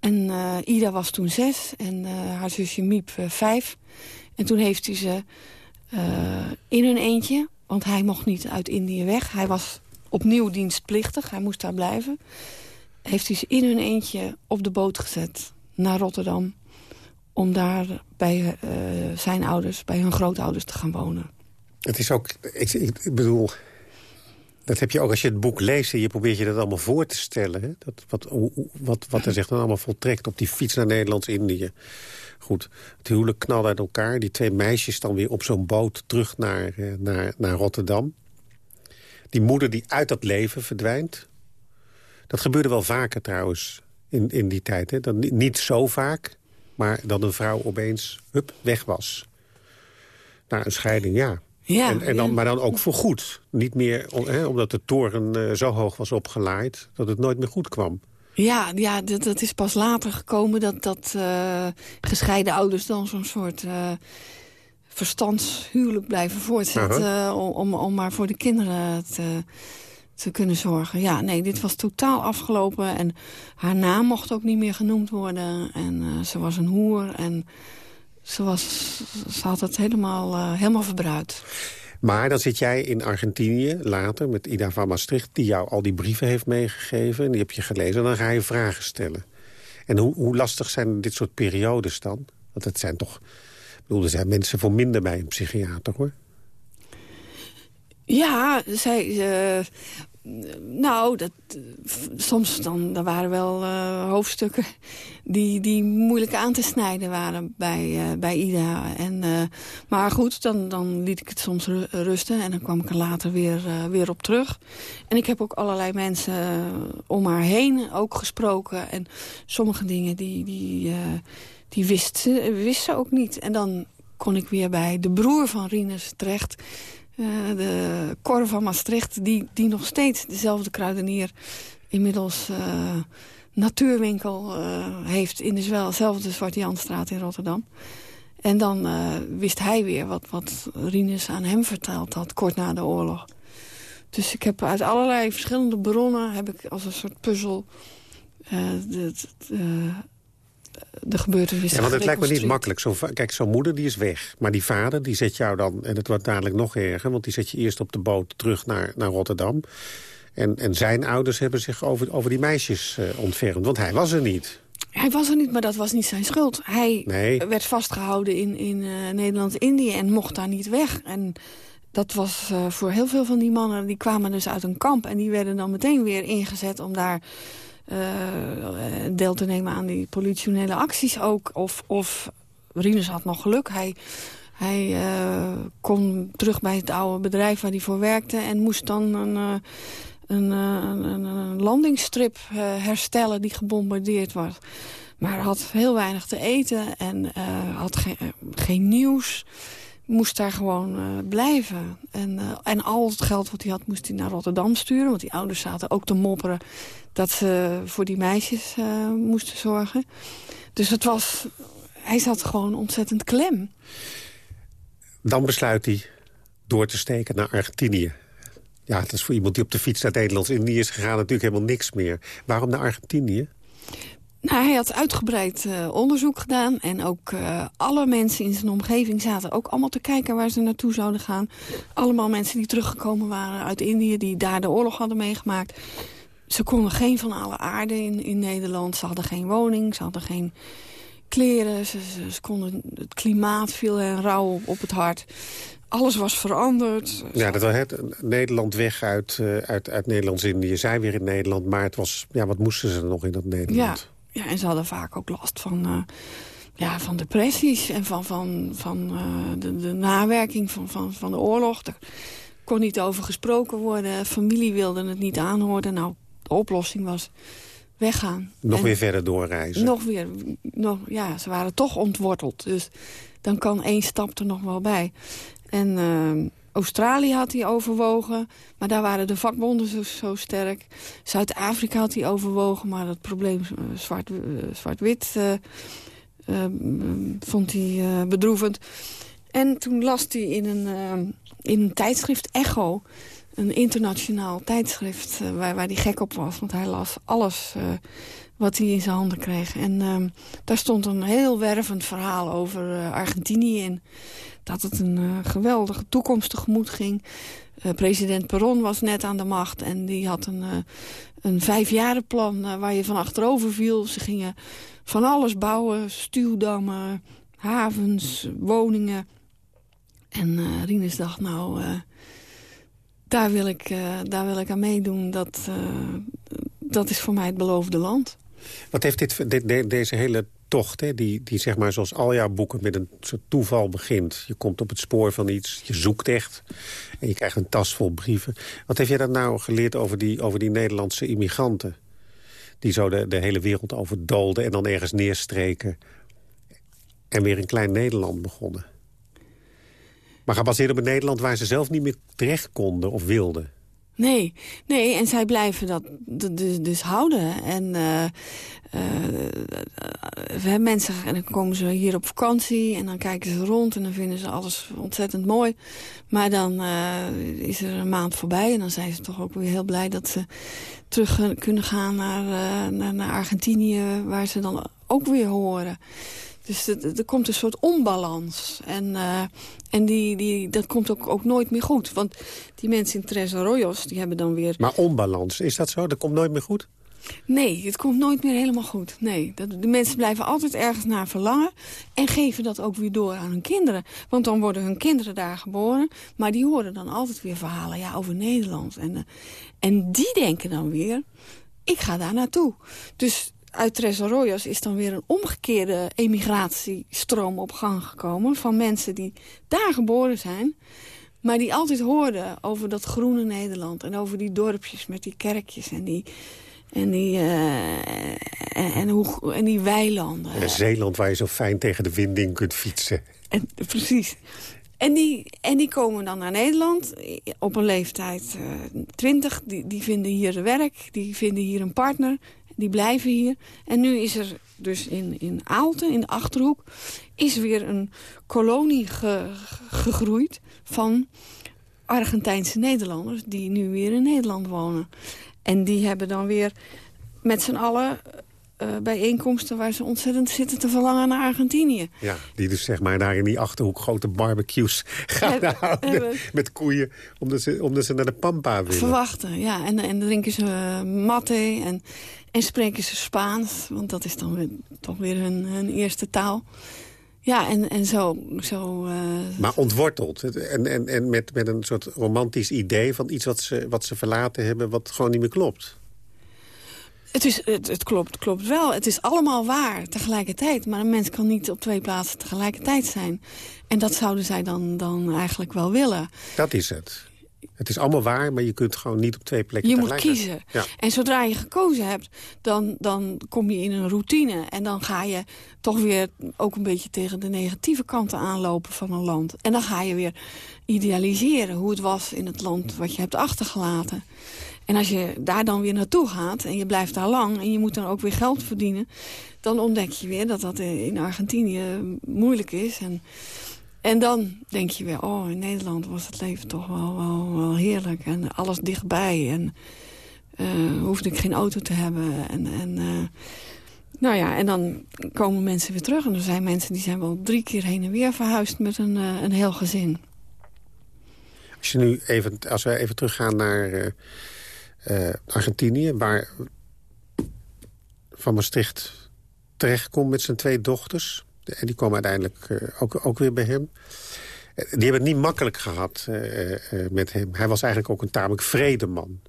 En Ida was toen zes en haar zusje Miep vijf. En toen heeft hij ze uh, in hun eentje. Want hij mocht niet uit Indië weg. Hij was opnieuw dienstplichtig. Hij moest daar blijven. Heeft hij ze in hun eentje op de boot gezet naar Rotterdam. Om daar bij uh, zijn ouders, bij hun grootouders te gaan wonen. Het is ook, ik, bedoel, dat heb je ook als je het boek leest... en je probeert je dat allemaal voor te stellen. Hè? Dat, wat, wat, wat er zich dan allemaal voltrekt op die fiets naar Nederlands-Indië. Goed, het huwelijk knalde uit elkaar. Die twee meisjes dan weer op zo'n boot terug naar, eh, naar, naar Rotterdam. Die moeder die uit dat leven verdwijnt. Dat gebeurde wel vaker trouwens in, in die tijd. Hè? Dat, niet zo vaak, maar dat een vrouw opeens hup, weg was. Na een scheiding, ja. Ja, en, en dan, Maar dan ook voorgoed. Niet meer hè, omdat de toren uh, zo hoog was opgelaaid... dat het nooit meer goed kwam. Ja, ja dat, dat is pas later gekomen dat, dat uh, gescheiden ouders dan zo'n soort uh, verstandshuwelijk blijven voortzetten... Uh -huh. om, om maar voor de kinderen te, te kunnen zorgen. Ja, nee, dit was totaal afgelopen en haar naam mocht ook niet meer genoemd worden. En ze was een hoer en ze, was, ze had het helemaal, helemaal verbruikt. Maar dan zit jij in Argentinië later met Ida van Maastricht... die jou al die brieven heeft meegegeven en die heb je gelezen. En dan ga je vragen stellen. En hoe, hoe lastig zijn dit soort periodes dan? Want het zijn toch... Ik bedoel, er zijn mensen voor minder bij een psychiater, hoor. Ja, zij, uh, nou, dat, soms dan, dan waren wel uh, hoofdstukken die, die moeilijk aan te snijden waren bij, uh, bij Ida. En, maar goed, dan, dan liet ik het soms rusten en dan kwam ik er later weer, weer op terug. En ik heb ook allerlei mensen om haar heen ook gesproken. En sommige dingen die, die, die wist ze ook niet. En dan kon ik weer bij de broer van Rinus terecht uh, de Cor van Maastricht, die, die nog steeds dezelfde kruidenier inmiddels uh, natuurwinkel uh, heeft in dezelfde Zwarte Janstraat in Rotterdam. En dan wist hij weer wat, wat Rinus aan hem verteld had, kort na de oorlog. Dus ik heb uit allerlei verschillende bronnen, heb ik als een soort puzzel... de gebeurtenissen. Ja, want het lijkt me niet makkelijk. Zo, kijk, zo'n moeder die is weg. Maar die vader, die zet jou dan... en het wordt dadelijk nog erger... want die zet je eerst op de boot terug naar, naar Rotterdam. En, en zijn ouders hebben zich over, over die meisjes uh, ontfermd. Want hij was er niet. Hij was er niet, maar dat was niet zijn schuld. Hij werd vastgehouden in, in uh, Nederland-Indië en mocht daar niet weg. En dat was uh, voor heel veel van die mannen, die kwamen dus uit een kamp... en die werden dan meteen weer ingezet om daar deel te nemen aan die politionele acties ook. Of, of Rinus had nog geluk, hij... Hij kon terug bij het oude bedrijf waar hij voor werkte... en moest dan een, een, een, een landingsstrip herstellen die gebombardeerd was. Maar had heel weinig te eten en had ge geen nieuws moest daar gewoon uh, blijven. En, uh, en al het geld wat hij had, moest hij naar Rotterdam sturen. Want die ouders zaten ook te mopperen dat ze voor die meisjes uh, moesten zorgen. Dus het was... Hij zat gewoon ontzettend klem. Dan besluit hij door te steken naar Argentinië. Ja, dat is voor iemand die op de fiets naar Nederlands-Indië is gegaan... natuurlijk helemaal niks meer. Waarom naar Argentinië? Nou, hij had uitgebreid uh, onderzoek gedaan. En ook uh, alle mensen in zijn omgeving zaten ook allemaal te kijken waar ze naartoe zouden gaan. Allemaal mensen die teruggekomen waren uit Indië, die daar de oorlog hadden meegemaakt. Ze konden geen van alle aarde in, in Nederland. Ze hadden geen woning, ze hadden geen kleren. Ze, ze, konden, het klimaat viel hen rauw op, op het hart. Alles was veranderd. Ja, dat was het. Nederland weg uit, uh, uit, uit Nederlands-Indië. Zij weer in Nederland. Maar het was, ja, wat moesten ze nog in dat Nederland? Ja. Ja, en ze hadden vaak ook last van, uh, ja, van depressies en van, van, van uh, de, de nawerking van, van, van de oorlog. Er kon niet over gesproken worden. Familie wilde het niet aanhoren. Nou, de oplossing was weggaan. Nog en weer verder doorreizen. Nog weer, nog, ja, ze waren toch ontworteld. Dus dan kan één stap er nog wel bij. En uh, Australië had hij overwogen, maar daar waren de vakbonden zo, sterk. Zuid-Afrika had hij overwogen, maar het probleem zwart-wit zwart uh, uh, vond hij bedroevend. En toen las hij in een, in tijdschrift Echo, een internationaal tijdschrift waar, waar hij gek op was. Want hij las alles wat hij in zijn handen kreeg. En uh, daar stond een heel wervend verhaal over uh, Argentinië in. Dat het een uh, geweldige toekomst tegemoet ging. president Perón was net aan de macht en die had een, een vijfjarenplan waar je van achterover viel. Ze gingen van alles bouwen, stuwdammen, havens, woningen. En Rinus dacht, nou, daar, wil ik, daar wil ik aan meedoen. Dat, dat is voor mij het beloofde land. Wat heeft dit, deze hele tocht, hè, die, die zeg maar zoals al jouw boeken met een soort toeval begint. Je komt op het spoor van iets, je zoekt echt en je krijgt een tas vol brieven. Wat heb jij dan nou geleerd over die, over die Nederlandse immigranten? Die zo de, de hele wereld overdolden en dan ergens neerstreken. En weer een klein Nederland begonnen. Maar gebaseerd op een Nederland waar ze zelf niet meer terecht konden of wilden. Nee, nee, en zij blijven dat dus, dus houden. En uh, uh, mensen, en dan komen ze hier op vakantie en dan kijken ze rond en dan vinden ze alles ontzettend mooi. Maar dan uh, is er een maand voorbij en dan zijn ze toch ook weer heel blij dat ze terug kunnen gaan naar, naar, naar Argentinië, waar ze dan ook weer horen. Dus er komt een soort onbalans. En, uh, en die, die, dat komt ook, ook nooit meer goed. Want die mensen in Tres Arroyos, die hebben dan weer... Maar onbalans, is dat zo? Dat komt nooit meer goed? Nee, het komt nooit meer helemaal goed. Nee, dat, de mensen blijven altijd ergens naar verlangen... en geven dat ook weer door aan hun kinderen. Want dan worden hun kinderen daar geboren... maar die horen dan altijd weer verhalen ja, over Nederland. En, uh, en die denken dan weer, ik ga daar naartoe. Dus uit Tres Arroyos is dan weer een omgekeerde emigratiestroom op gang gekomen... van mensen die daar geboren zijn... maar die altijd hoorden over dat groene Nederland... en over die dorpjes met die kerkjes en die, en die, uh, en, en, hoe, en die weilanden. En Zeeland waar je zo fijn tegen de winding kunt fietsen. En, precies. En die, en die komen dan naar Nederland op een leeftijd uh, 20. Die, die vinden hier werk, die vinden hier een partner die blijven hier. En nu is er dus in, in Aalten, in de Achterhoek... is weer een kolonie gegroeid van Argentijnse Nederlanders... die nu weer in Nederland wonen. En die hebben dan weer met z'n allen bijeenkomsten waar ze ontzettend zitten te verlangen naar Argentinië. Ja, die dus zeg maar daar in die Achterhoek grote barbecues gaan houden met koeien... Omdat ze, omdat ze naar de Pampa willen. Verwachten, ja. En, en drinken ze matte en, en spreken ze Spaans. Want dat is dan weer, toch weer hun, hun eerste taal. Ja, en, en zo... zo uh... Maar ontworteld. En, en, en met, met een soort romantisch idee van iets wat ze, wat ze verlaten hebben... wat gewoon niet meer klopt. Het, is, het, het klopt, klopt wel. Het is allemaal waar tegelijkertijd. Maar een mens kan niet op twee plaatsen tegelijkertijd zijn. En dat zouden zij dan, dan eigenlijk wel willen. Dat is het. Het is allemaal waar, maar je kunt gewoon niet op twee plekken Je moet kiezen. Ja. En zodra je gekozen hebt, dan, dan kom je in een routine. En dan ga je toch weer ook een beetje tegen de negatieve kanten aanlopen van een land. En dan ga je weer idealiseren hoe het was in het land wat je hebt achtergelaten. En als je daar dan weer naartoe gaat en je blijft daar lang... en je moet dan ook weer geld verdienen... dan ontdek je weer dat dat in Argentinië moeilijk is. En, en dan denk je weer, oh, in Nederland was het leven toch wel, wel, wel heerlijk. En alles dichtbij. En uh, hoefde ik geen auto te hebben. En, en, uh, nou ja, en dan komen mensen weer terug. En er zijn mensen die zijn wel drie keer heen en weer verhuisd met een, uh, een heel gezin. Als, je nu even, als we even teruggaan naar Argentinië... waar Van Maastricht terechtkomt met zijn twee dochters. En die komen uiteindelijk uh, ook, ook weer bij hem. Die hebben het niet makkelijk gehad met hem. Hij was eigenlijk ook een tamelijk vrede man.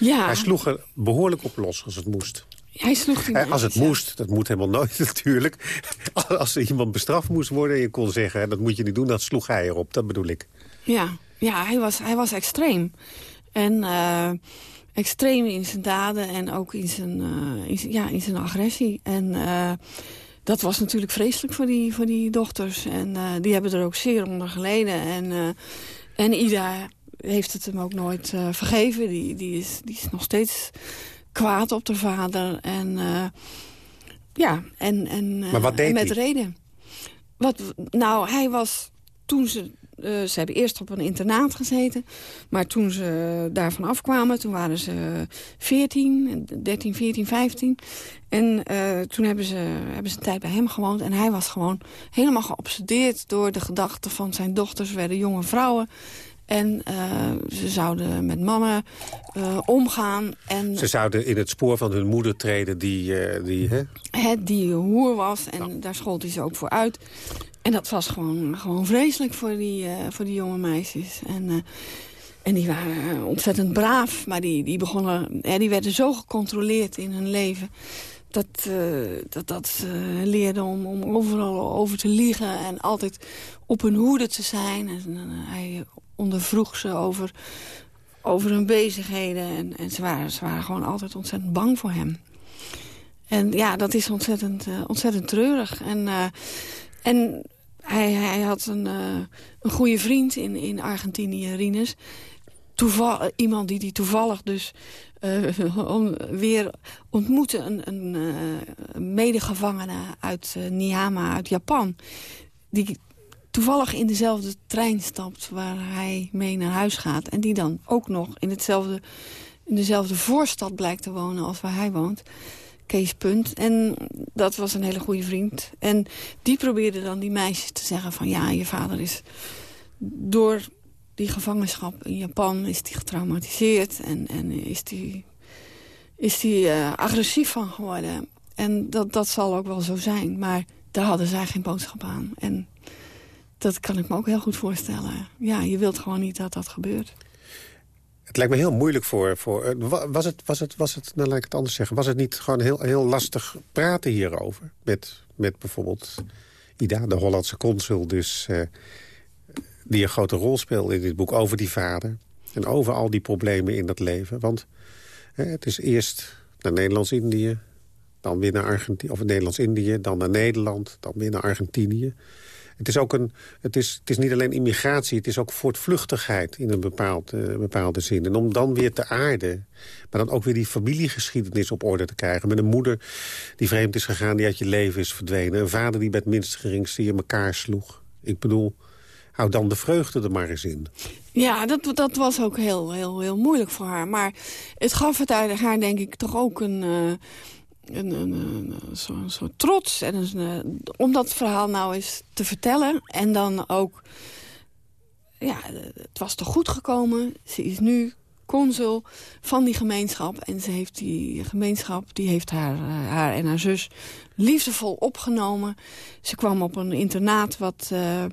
Ja. Hij sloeg er behoorlijk op los als het moest. Hij sloeg die Als het moest, dat moet helemaal nooit *laughs* natuurlijk. Als er iemand bestraft moest worden en je kon zeggen... dat moet je niet doen, dan sloeg hij erop. Dat bedoel ik. Ja, ja hij, was, hij was extreem. En uh, extreem in zijn daden en ook in zijn, in, ja, in zijn agressie. En uh, dat was natuurlijk vreselijk voor die, voor die dochters. En die hebben er ook zeer onder geleden. En, en Ida heeft het hem ook nooit vergeven. Die, die, is, die is nog steeds kwaad op de vader. En ja, en, en, maar wat deed en met hij? reden. Wat, nou, hij was toen ze uh, ze hebben eerst op een internaat gezeten. Maar toen ze daarvan afkwamen, toen waren ze 14, 13, 14, 15. En uh, toen hebben ze, hebben ze een tijd bij hem gewoond. En hij was gewoon helemaal geobsedeerd door de gedachte van zijn dochters werden jonge vrouwen. En uh, ze zouden met mannen uh, omgaan. En ze zouden in het spoor van hun moeder treden die... Uh, die hè? Het, die hoer was. En daar schold hij ze ook voor uit. En dat was gewoon, gewoon vreselijk voor die, uh, voor die jonge meisjes. En, uh, en die waren ontzettend braaf. Maar die, die, begonnen, die werden zo gecontroleerd in hun leven... dat, dat, dat ze leerden om, om overal over te liegen... en altijd op hun hoede te zijn. En hij ondervroeg ze over, over hun bezigheden. En, en ze, waren, ze waren gewoon altijd ontzettend bang voor hem. En ja, dat is ontzettend, ontzettend treurig. En... En hij, hij had een, uh, een goede vriend in, in Argentinië, Rines. Iemand die die toevallig dus *laughs* uh, on, weer ontmoette. Een, een uh, medegevangene uit Nihama, uit Japan. Die toevallig in dezelfde trein stapt waar hij mee naar huis gaat. En die dan ook nog in, hetzelfde, in dezelfde voorstad blijkt te wonen als waar hij woont. Kees. En dat was een hele goede vriend. En die probeerde dan die meisjes te zeggen van... ja, je vader is door die gevangenschap in Japan is die getraumatiseerd... en, en is die, is die uh, agressief van geworden. En dat, dat zal ook wel zo zijn. Maar daar hadden zij geen boodschap aan. En dat kan ik me ook heel goed voorstellen. Ja, je wilt gewoon niet dat dat gebeurt. Het lijkt me heel moeilijk voor... voor was, het, was, het, was het, nou laat ik het anders zeggen... was het niet gewoon heel, heel lastig praten hierover? Met, met bijvoorbeeld Ida, de Hollandse consul... dus uh, die een grote rol speelt in dit boek over die vader... en over al die problemen in dat leven. Want het is eerst naar Nederlands-Indië... dan weer naar Argentinië, of Nederlands-Indië, dan naar Nederland... dan weer naar Argentinië... Het is, ook een, het, is, het is niet alleen immigratie, het is ook voortvluchtigheid in een bepaald, uh, bepaalde zin. En om dan weer te aarden, maar dan ook weer die familiegeschiedenis op orde te krijgen. Met een moeder die vreemd is gegaan, die uit je leven is verdwenen. Een vader die bij het minst geringste je elkaar sloeg. Ik bedoel, hou dan de vreugde er maar eens in. Ja, dat, dat was ook heel, heel, heel moeilijk voor haar. Maar het gaf het haar denk ik toch ook een... Uh een, een, zo trots. En een, om dat verhaal nou eens te vertellen. En dan ook... Ja, het was toch goed gekomen. Ze is nu consul van die gemeenschap. En ze heeft die gemeenschap, die heeft haar, haar en haar zus liefdevol opgenomen. Ze kwam op een internaat wat uh,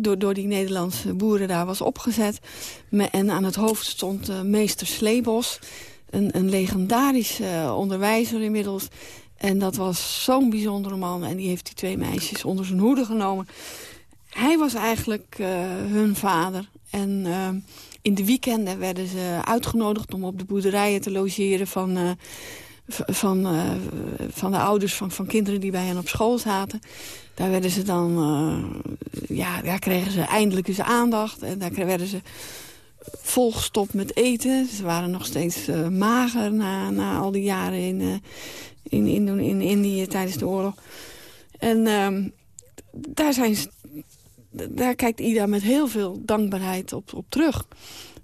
door, door die Nederlandse boeren daar was opgezet. En aan het hoofd stond meester Sleebos. Een, een legendarische uh, onderwijzer inmiddels. En dat was zo'n bijzondere man. En die heeft die twee meisjes onder zijn hoede genomen. Hij was eigenlijk hun vader. En in de weekenden werden ze uitgenodigd om op de boerderijen te logeren van van, van de ouders van, van kinderen die bij hen op school zaten. Daar werden ze dan, ja, daar kregen ze eindelijk eens aandacht. En daar werden ze volgestopt met eten. Ze waren nog steeds uh, mager na, na al die jaren in, in, in, in Indië tijdens de oorlog. En ehm, daar, zijn ze, daar kijkt Ida met heel veel dankbaarheid op, op terug.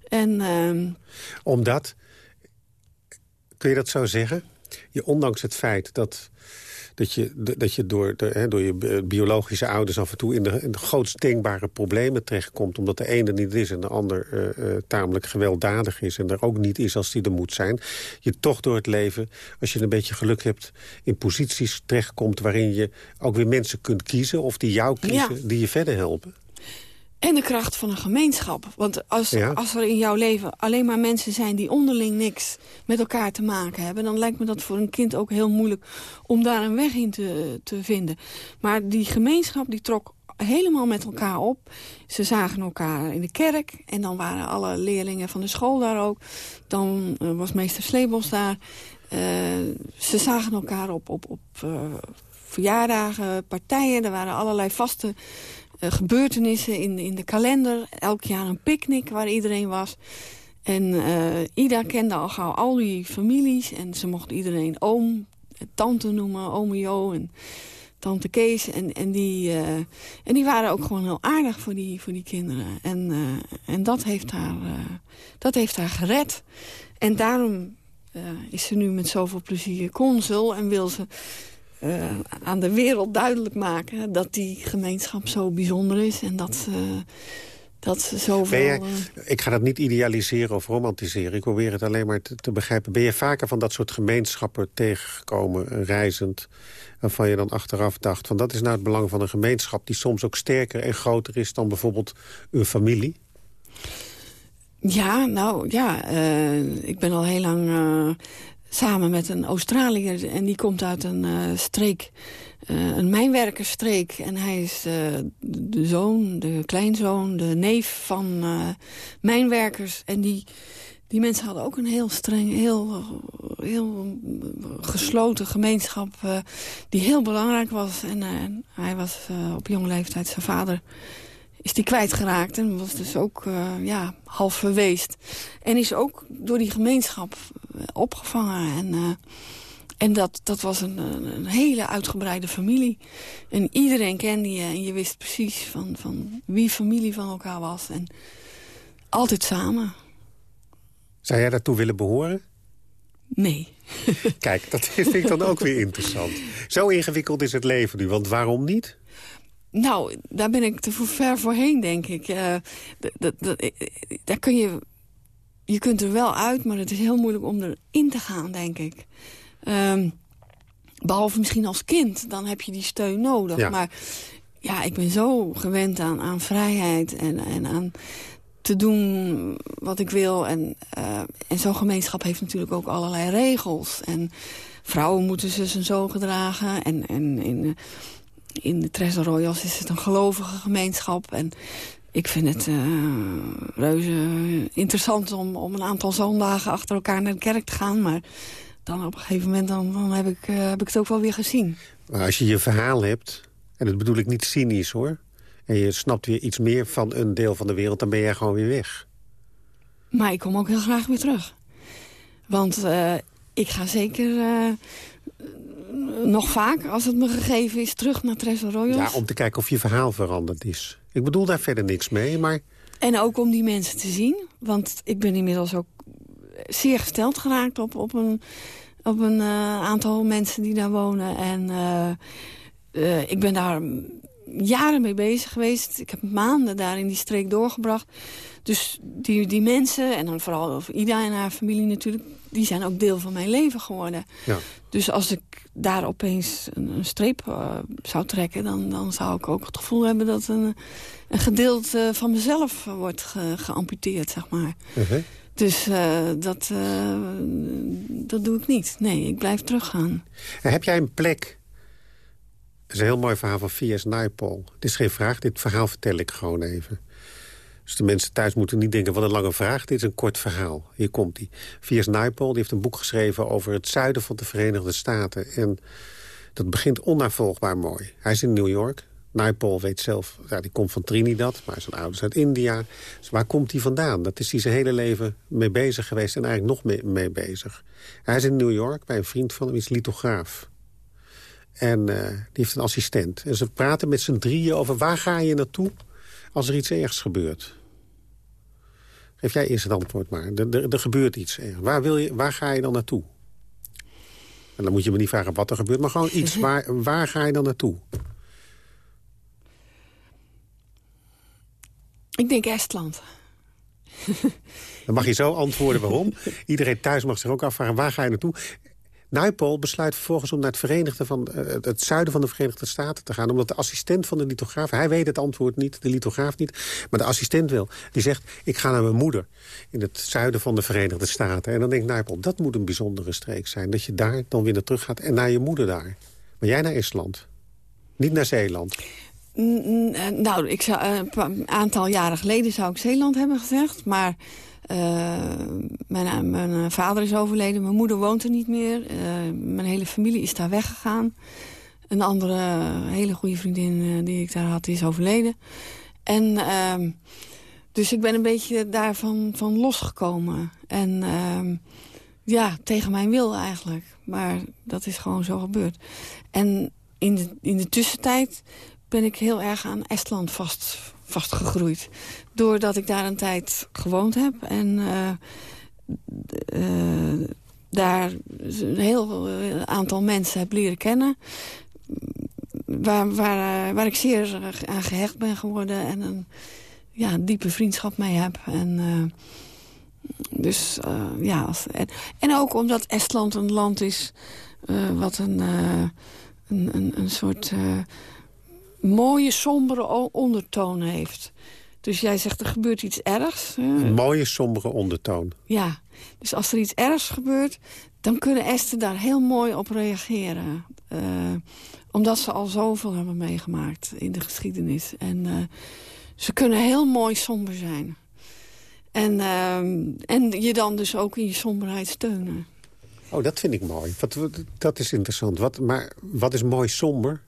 En, ehm, Omdat? Kun je dat zo zeggen? je, ondanks het feit dat, dat je, dat je door, de, hè, door je biologische ouders af en toe in de, in de grootst denkbare problemen terechtkomt. Omdat de ene niet is en de ander uh, uh, tamelijk gewelddadig is. En er ook niet is als die er moet zijn. Je toch door het leven, als je een beetje geluk hebt, in posities terechtkomt waarin je ook weer mensen kunt kiezen. Of die jou kiezen, die je verder helpen. En de kracht van een gemeenschap. Want als, als er in jouw leven alleen maar mensen zijn... die onderling niks met elkaar te maken hebben... dan lijkt me dat voor een kind ook heel moeilijk... om daar een weg in te, te vinden. Maar die gemeenschap die trok helemaal met elkaar op. Ze zagen elkaar in de kerk. En dan waren alle leerlingen van de school daar ook. Dan uh, was meester Sleebos daar. Uh, ze zagen elkaar op, op, op uh, verjaardagen, partijen. Er waren allerlei vaste gebeurtenissen in, in de kalender. Elk jaar een picknick waar iedereen was. En uh, Ida kende al gauw al die families. En ze mocht iedereen oom, tante noemen, oom Jo en tante Kees. En, en, die, en die waren ook gewoon heel aardig voor die, voor die kinderen. En, en dat, heeft haar, dat heeft haar gered. En daarom is ze nu met zoveel plezier consul en wil ze uh, aan de wereld duidelijk maken... dat die gemeenschap zo bijzonder is en dat ze, dat ze zoveel... Je, uh... ik ga dat niet idealiseren of romantiseren. Ik probeer het alleen maar te, te, begrijpen. Ben je vaker van dat soort gemeenschappen tegengekomen, reizend... waarvan je dan achteraf dacht... van dat is nou het belang van een gemeenschap... die soms ook sterker en groter is dan bijvoorbeeld een familie? Ja, nou ja, uh, ik ben al heel lang samen met een Australiër. En die komt uit een uh, streek, uh, een mijnwerkersstreek. En hij is uh, de zoon, de kleinzoon, de neef van mijnwerkers. En die, die mensen hadden ook een heel streng, heel, heel gesloten gemeenschap... die heel belangrijk was. En hij was op jonge leeftijd zijn vader is die kwijtgeraakt en was dus ook uh, ja, half verweest. En is ook door die gemeenschap eh, opgevangen. En, uh, en dat, dat was een, een, hele uitgebreide familie. En iedereen kende je en je wist precies van, van wie familie van elkaar was. En altijd samen. Zou jij daartoe willen behoren? Nee. Kijk, dat *laughs* vind ik dan ook weer interessant. Zo ingewikkeld is het leven nu, want waarom niet? Nou, daar ben ik te ver voorheen, denk ik. Uh, daar kun je... Je kunt er wel uit, maar het is heel moeilijk om erin te gaan, denk ik. Um, behalve misschien als kind, dan heb je die steun nodig. Ja. Maar ja, ik ben zo gewend aan, aan vrijheid en, en aan te doen wat ik wil. En, uh, en zo'n gemeenschap heeft natuurlijk ook allerlei regels. En vrouwen moeten zus en zo gedragen. En, en in, in de Tresor Royals is het een gelovige gemeenschap. En ik vind het uh, reuze interessant om, om een aantal zondagen achter elkaar naar de kerk te gaan. Maar dan op een gegeven moment dan, dan heb, ik, uh, heb ik het ook wel weer gezien. Als je je verhaal hebt, en dat bedoel ik niet cynisch hoor... en je snapt weer iets meer van een deel van de wereld, dan ben jij gewoon weer weg. Maar ik kom ook heel graag weer terug. Want uh, ik ga zeker nog vaak, als het me gegeven is, terug naar Tresor Royals. Ja, om te kijken of je verhaal veranderd is. Ik bedoel daar verder niks mee, maar... En ook om die mensen te zien. Want ik ben inmiddels ook zeer gesteld geraakt op, op een op een aantal mensen die daar wonen. En ik ben daar jaren mee bezig geweest. Ik heb maanden daar in die streek doorgebracht. Dus die, die mensen, en dan vooral Ida en haar familie natuurlijk... die zijn ook deel van mijn leven geworden. Ja. Dus als ik daar opeens een, een streep uh, zou trekken... Dan, dan zou ik ook het gevoel hebben dat een, een gedeelte van mezelf wordt ge, geamputeerd, zeg maar. Uh Dus uh, dat, uh, dat doe ik niet. Nee, ik blijf teruggaan. Heb jij een plek is een heel mooi verhaal van V.S. Naipaul. Het is geen vraag, dit verhaal vertel ik gewoon even. Dus de mensen thuis moeten niet denken, wat een lange vraag. Dit is een kort verhaal. Hier komt hij. V.S. Naipaul die heeft een boek geschreven over het zuiden van de Verenigde Staten. En dat begint onnavolgbaar mooi. Hij is in New York. Naipaul weet zelf, ja, die komt van Trinidad, maar zijn ouders uit India. Dus waar komt hij vandaan? Dat is hij zijn hele leven mee bezig geweest en eigenlijk nog mee, mee bezig. Hij is in New York bij een vriend van hem, is lithograaf. En uh, die heeft een assistent. En ze praten met z'n drieën over waar ga je naartoe als er iets ergs gebeurt. Geef jij eerst het antwoord maar. Er, er, gebeurt iets erg. Waar, wil je, waar ga je dan naartoe? En dan moet je me niet vragen wat er gebeurt, maar gewoon iets. *laughs* Waar, waar ga je dan naartoe? Ik denk Estland. Dan mag je zo antwoorden waarom. Iedereen thuis mag zich ook afvragen, waar ga je naartoe? Naipaul besluit vervolgens om naar het, Verenigde van, uh, het zuiden van de Verenigde Staten te gaan. Omdat de assistent van de lithograaf, hij weet het antwoord niet, de lithograaf niet. Maar de assistent wil. Die zegt, ik ga naar mijn moeder in het zuiden van de Verenigde Staten. En dan denkt Naipaul, dat moet een bijzondere streek zijn. Dat je daar dan weer naar terug gaat en naar je moeder daar. Maar jij naar Estland. Niet naar Zeeland. Eh, nou, ik zou, uh, een aantal jaren geleden zou ik Zeeland hebben gezegd. Maar mijn, mijn, vader is overleden, mijn moeder woont er niet meer. Mijn hele familie is daar weggegaan. Een andere hele goede vriendin die ik daar had, is overleden. En ehm, dus ik ben een beetje daarvan van losgekomen. En ehm, ja, tegen mijn wil eigenlijk. Maar dat is gewoon zo gebeurd. En in de, in de tussentijd ben ik heel erg aan Estland vast, vastgegroeid. Doordat ik daar een tijd gewoond heb. En uh, uh, daar een heel aantal mensen heb leren kennen. Waar, waar, waar ik zeer aan gehecht ben geworden. En een ja, diepe vriendschap mee heb. En... Dus ja, en, ook omdat Estland een land is wat een, een, een, een, soort mooie, sombere ondertoon heeft. Dus jij zegt, er gebeurt iets ergs. Een mooie, sombere ondertoon. Ja, dus als er iets ergs gebeurt... dan kunnen Esther daar heel mooi op reageren. Uh, omdat ze al zoveel hebben meegemaakt in de geschiedenis. En uh, ze kunnen heel mooi somber zijn. En, uh, en je dan dus ook in je somberheid steunen. Oh, dat vind ik mooi. Wat, dat is interessant. Wat, maar wat is mooi somber?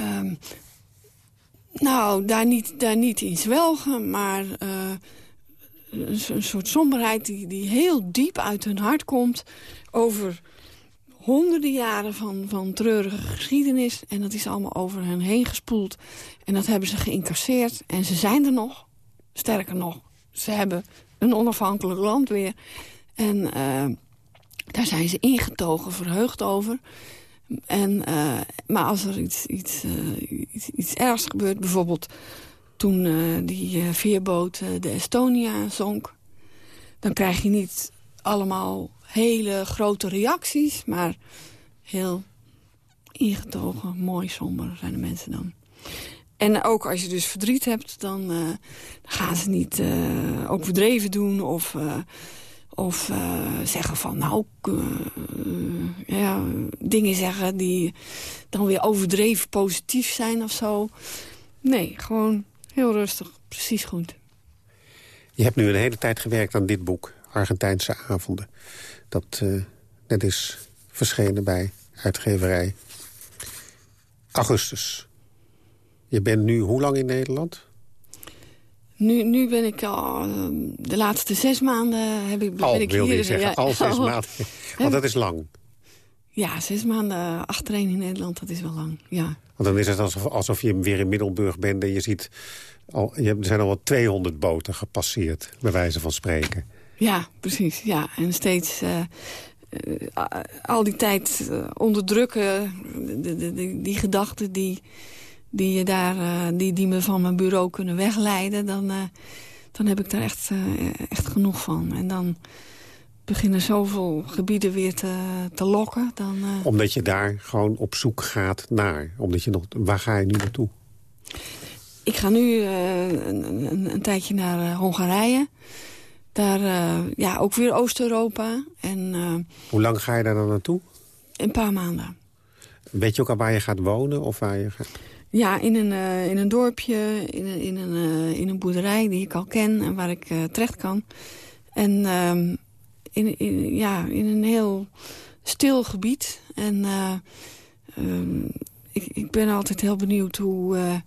Um, nou, daar niet, daar niet in zwelgen, maar uh, een, soort somberheid die, die heel diep uit hun hart komt... over honderden jaren van, van treurige geschiedenis. En dat is allemaal over hen heen gespoeld. En dat hebben ze geïncasseerd. En ze zijn er nog. Sterker nog, ze hebben een onafhankelijk land weer. En uh, daar zijn ze ingetogen, verheugd over. En, uh, maar als er iets, iets, uh, iets, iets, ergs gebeurt, bijvoorbeeld toen uh, die veerboot de Estonia zonk... dan krijg je niet allemaal hele grote reacties, maar heel ingetogen, mooi somber zijn de mensen dan. En ook als je dus verdriet hebt, dan, gaan ze niet ook verdreven doen of of uh, zeggen van, nou, uh, ja, dingen zeggen die dan weer overdreven positief zijn of zo. Nee, gewoon heel rustig, precies goed. Je hebt nu een hele tijd gewerkt aan dit boek, Argentijnse avonden. Dat uh, net is verschenen bij uitgeverij Augustus. Je bent nu hoe lang in Nederland? Nu, nu ben ik al ehm, de laatste zes maanden heb ik, al, ben ik wil je zeggen, al zes *laughs* maanden. Want dat is lang. Ja, zes maanden achtereen in Nederland, dat is wel lang, ja. Want dan is het alsof, alsof je weer in Middelburg bent en je ziet... Al, je, er zijn al wat 200 boten gepasseerd, bij wijze van spreken. Ja, precies, ja. En steeds... Uh, al die tijd onderdrukken, de, de, de, die gedachten die, die, je daar, die, die me van mijn bureau kunnen wegleiden... dan, dan heb ik daar echt, echt genoeg van. En dan beginnen zoveel gebieden weer te, te lokken. Dan, Omdat je daar gewoon op zoek gaat naar. Omdat je nog, waar ga je nu naartoe? Ik ga nu een, een, een, tijdje naar Hongarije. Daar, ja, ook weer Oost-Europa. En, Hoe lang ga je daar dan naartoe? Een paar maanden. Weet je ook al waar je gaat wonen? Of waar je gaat... Ja, in een, uh, in een dorpje, in een, in, een, in een boerderij die ik al ken en waar ik terecht kan. En ehm, in, in, ja, in een heel stil gebied. En ehm, ik, ik ben altijd heel benieuwd hoe,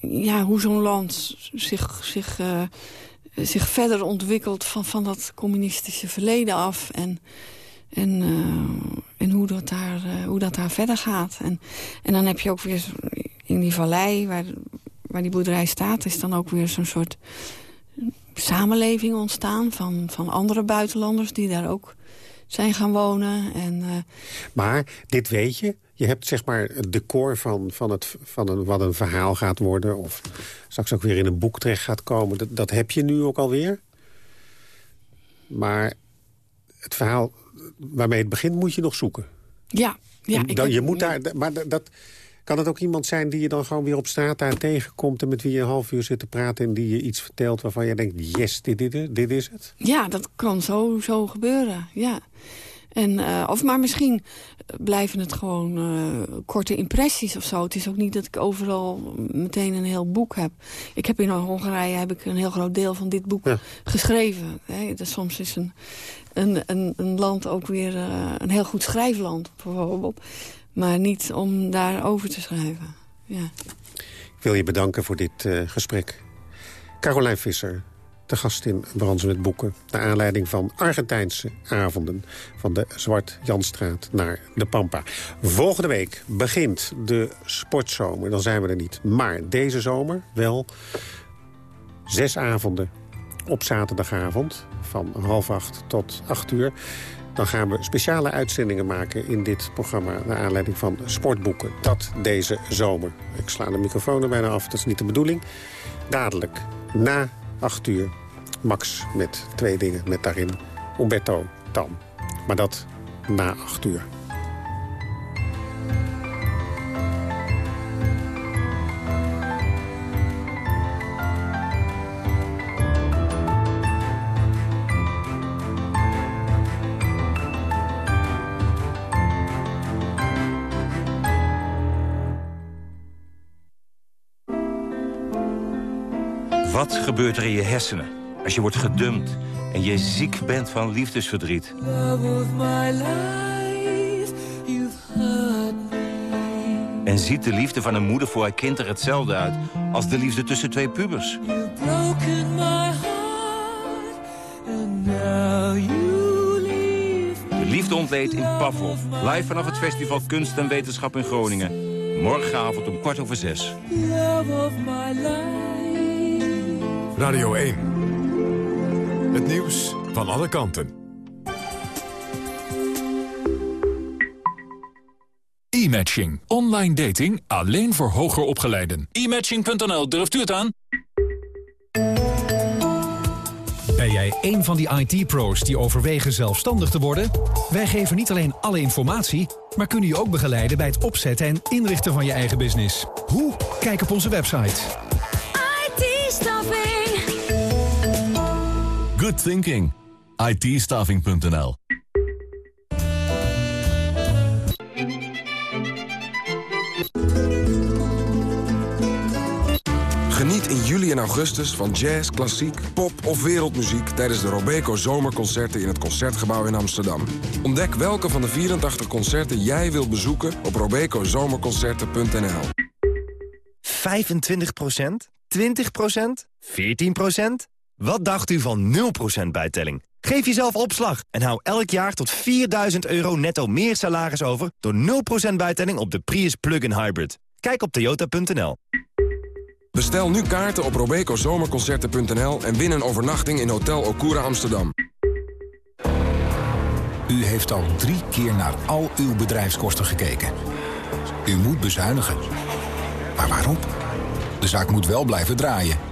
ja, hoe zo'n land zich... zich zich verder ontwikkelt van, van dat communistische verleden af. En, en, uh, en hoe, dat daar, uh, hoe dat daar verder gaat. En, en dan heb je ook weer in die vallei waar, waar die boerderij staat... is dan ook weer zo'n soort samenleving ontstaan van, van andere buitenlanders... die daar ook zijn gaan wonen. En, uh... Maar dit weet je, je hebt zeg maar het decor van, van, het, van een, wat een verhaal gaat worden... of straks ook weer in een boek terecht gaat komen. Dat, dat heb je nu ook alweer. Maar het verhaal waarmee het begint moet je nog zoeken. Ja. ja dan, je moet daar, maar dat, kan het ook iemand zijn die je dan gewoon weer op straat daar tegenkomt... en met wie je een half uur zit te praten en die je iets vertelt... waarvan je denkt, yes, dit, dit, dit is het? Ja, dat kan zo, zo gebeuren, ja. En, uh, of maar misschien blijven het gewoon uh, korte impressies of zo. Het is ook niet dat ik overal meteen een heel boek heb. Ik heb in Hongarije heb ik een heel groot deel van dit boek ja. geschreven. Hè. Dus soms is een, een, een, een land ook weer uh, een heel goed schrijfland, bijvoorbeeld. Maar niet om daarover te schrijven. Ja. Ik wil je bedanken voor dit gesprek. Carolijn Visser, de gast in Brands met Boeken. Naar aanleiding van Argentijnse avonden. Van de Zwart-Janstraat naar de Pampa. Volgende week begint de sportzomer. Dan zijn we er niet. Maar deze zomer wel zes avonden op zaterdagavond. Van half acht tot acht uur. Dan gaan we speciale uitzendingen maken in dit programma... naar aanleiding van sportboeken. Dat deze zomer. Ik sla de microfoon er bijna af, dat is niet de bedoeling. Dadelijk, na 8 uur, Max met twee dingen, met daarin Umberto Tan. Maar dat na 8 uur. Gebeurt er in je hersenen als je wordt gedumpt en je ziek bent van liefdesverdriet? En ziet de liefde van een moeder voor haar kind er hetzelfde uit... als de liefde tussen twee pubers? De liefde ontleed in Pavlov. Live vanaf het Festival Kunst en Wetenschap in Groningen. Morgenavond om kwart over zes. Radio 1. Het nieuws van alle kanten. E-matching. Online dating alleen voor hoger opgeleiden. E-matching.nl, durft u het aan? Ben jij een van die IT-pro's die overwegen zelfstandig te worden? Wij geven niet alleen alle informatie, maar kunnen je ook begeleiden bij het opzetten en inrichten van je eigen business. Hoe? Kijk op onze website. Good thinking. IT-staffing.nl Geniet in juli en augustus van jazz, klassiek, pop of wereldmuziek... tijdens de Robeco Zomerconcerten in het Concertgebouw in Amsterdam. Ontdek welke van de 84 concerten jij wilt bezoeken op robecozomerconcerten.nl. 25% 20% 14 Wat dacht u van 0% bijtelling? Geef jezelf opslag en hou elk jaar tot 4000 euro netto meer salaris over... door 0% bijtelling op de Prius Plug-in Hybrid. Kijk op toyota.nl. Bestel nu kaarten op robecozomerconcerten.nl en win een overnachting in Hotel Okura Amsterdam. U heeft al drie keer naar al uw bedrijfskosten gekeken. U moet bezuinigen. Maar waarom? De zaak moet wel blijven draaien.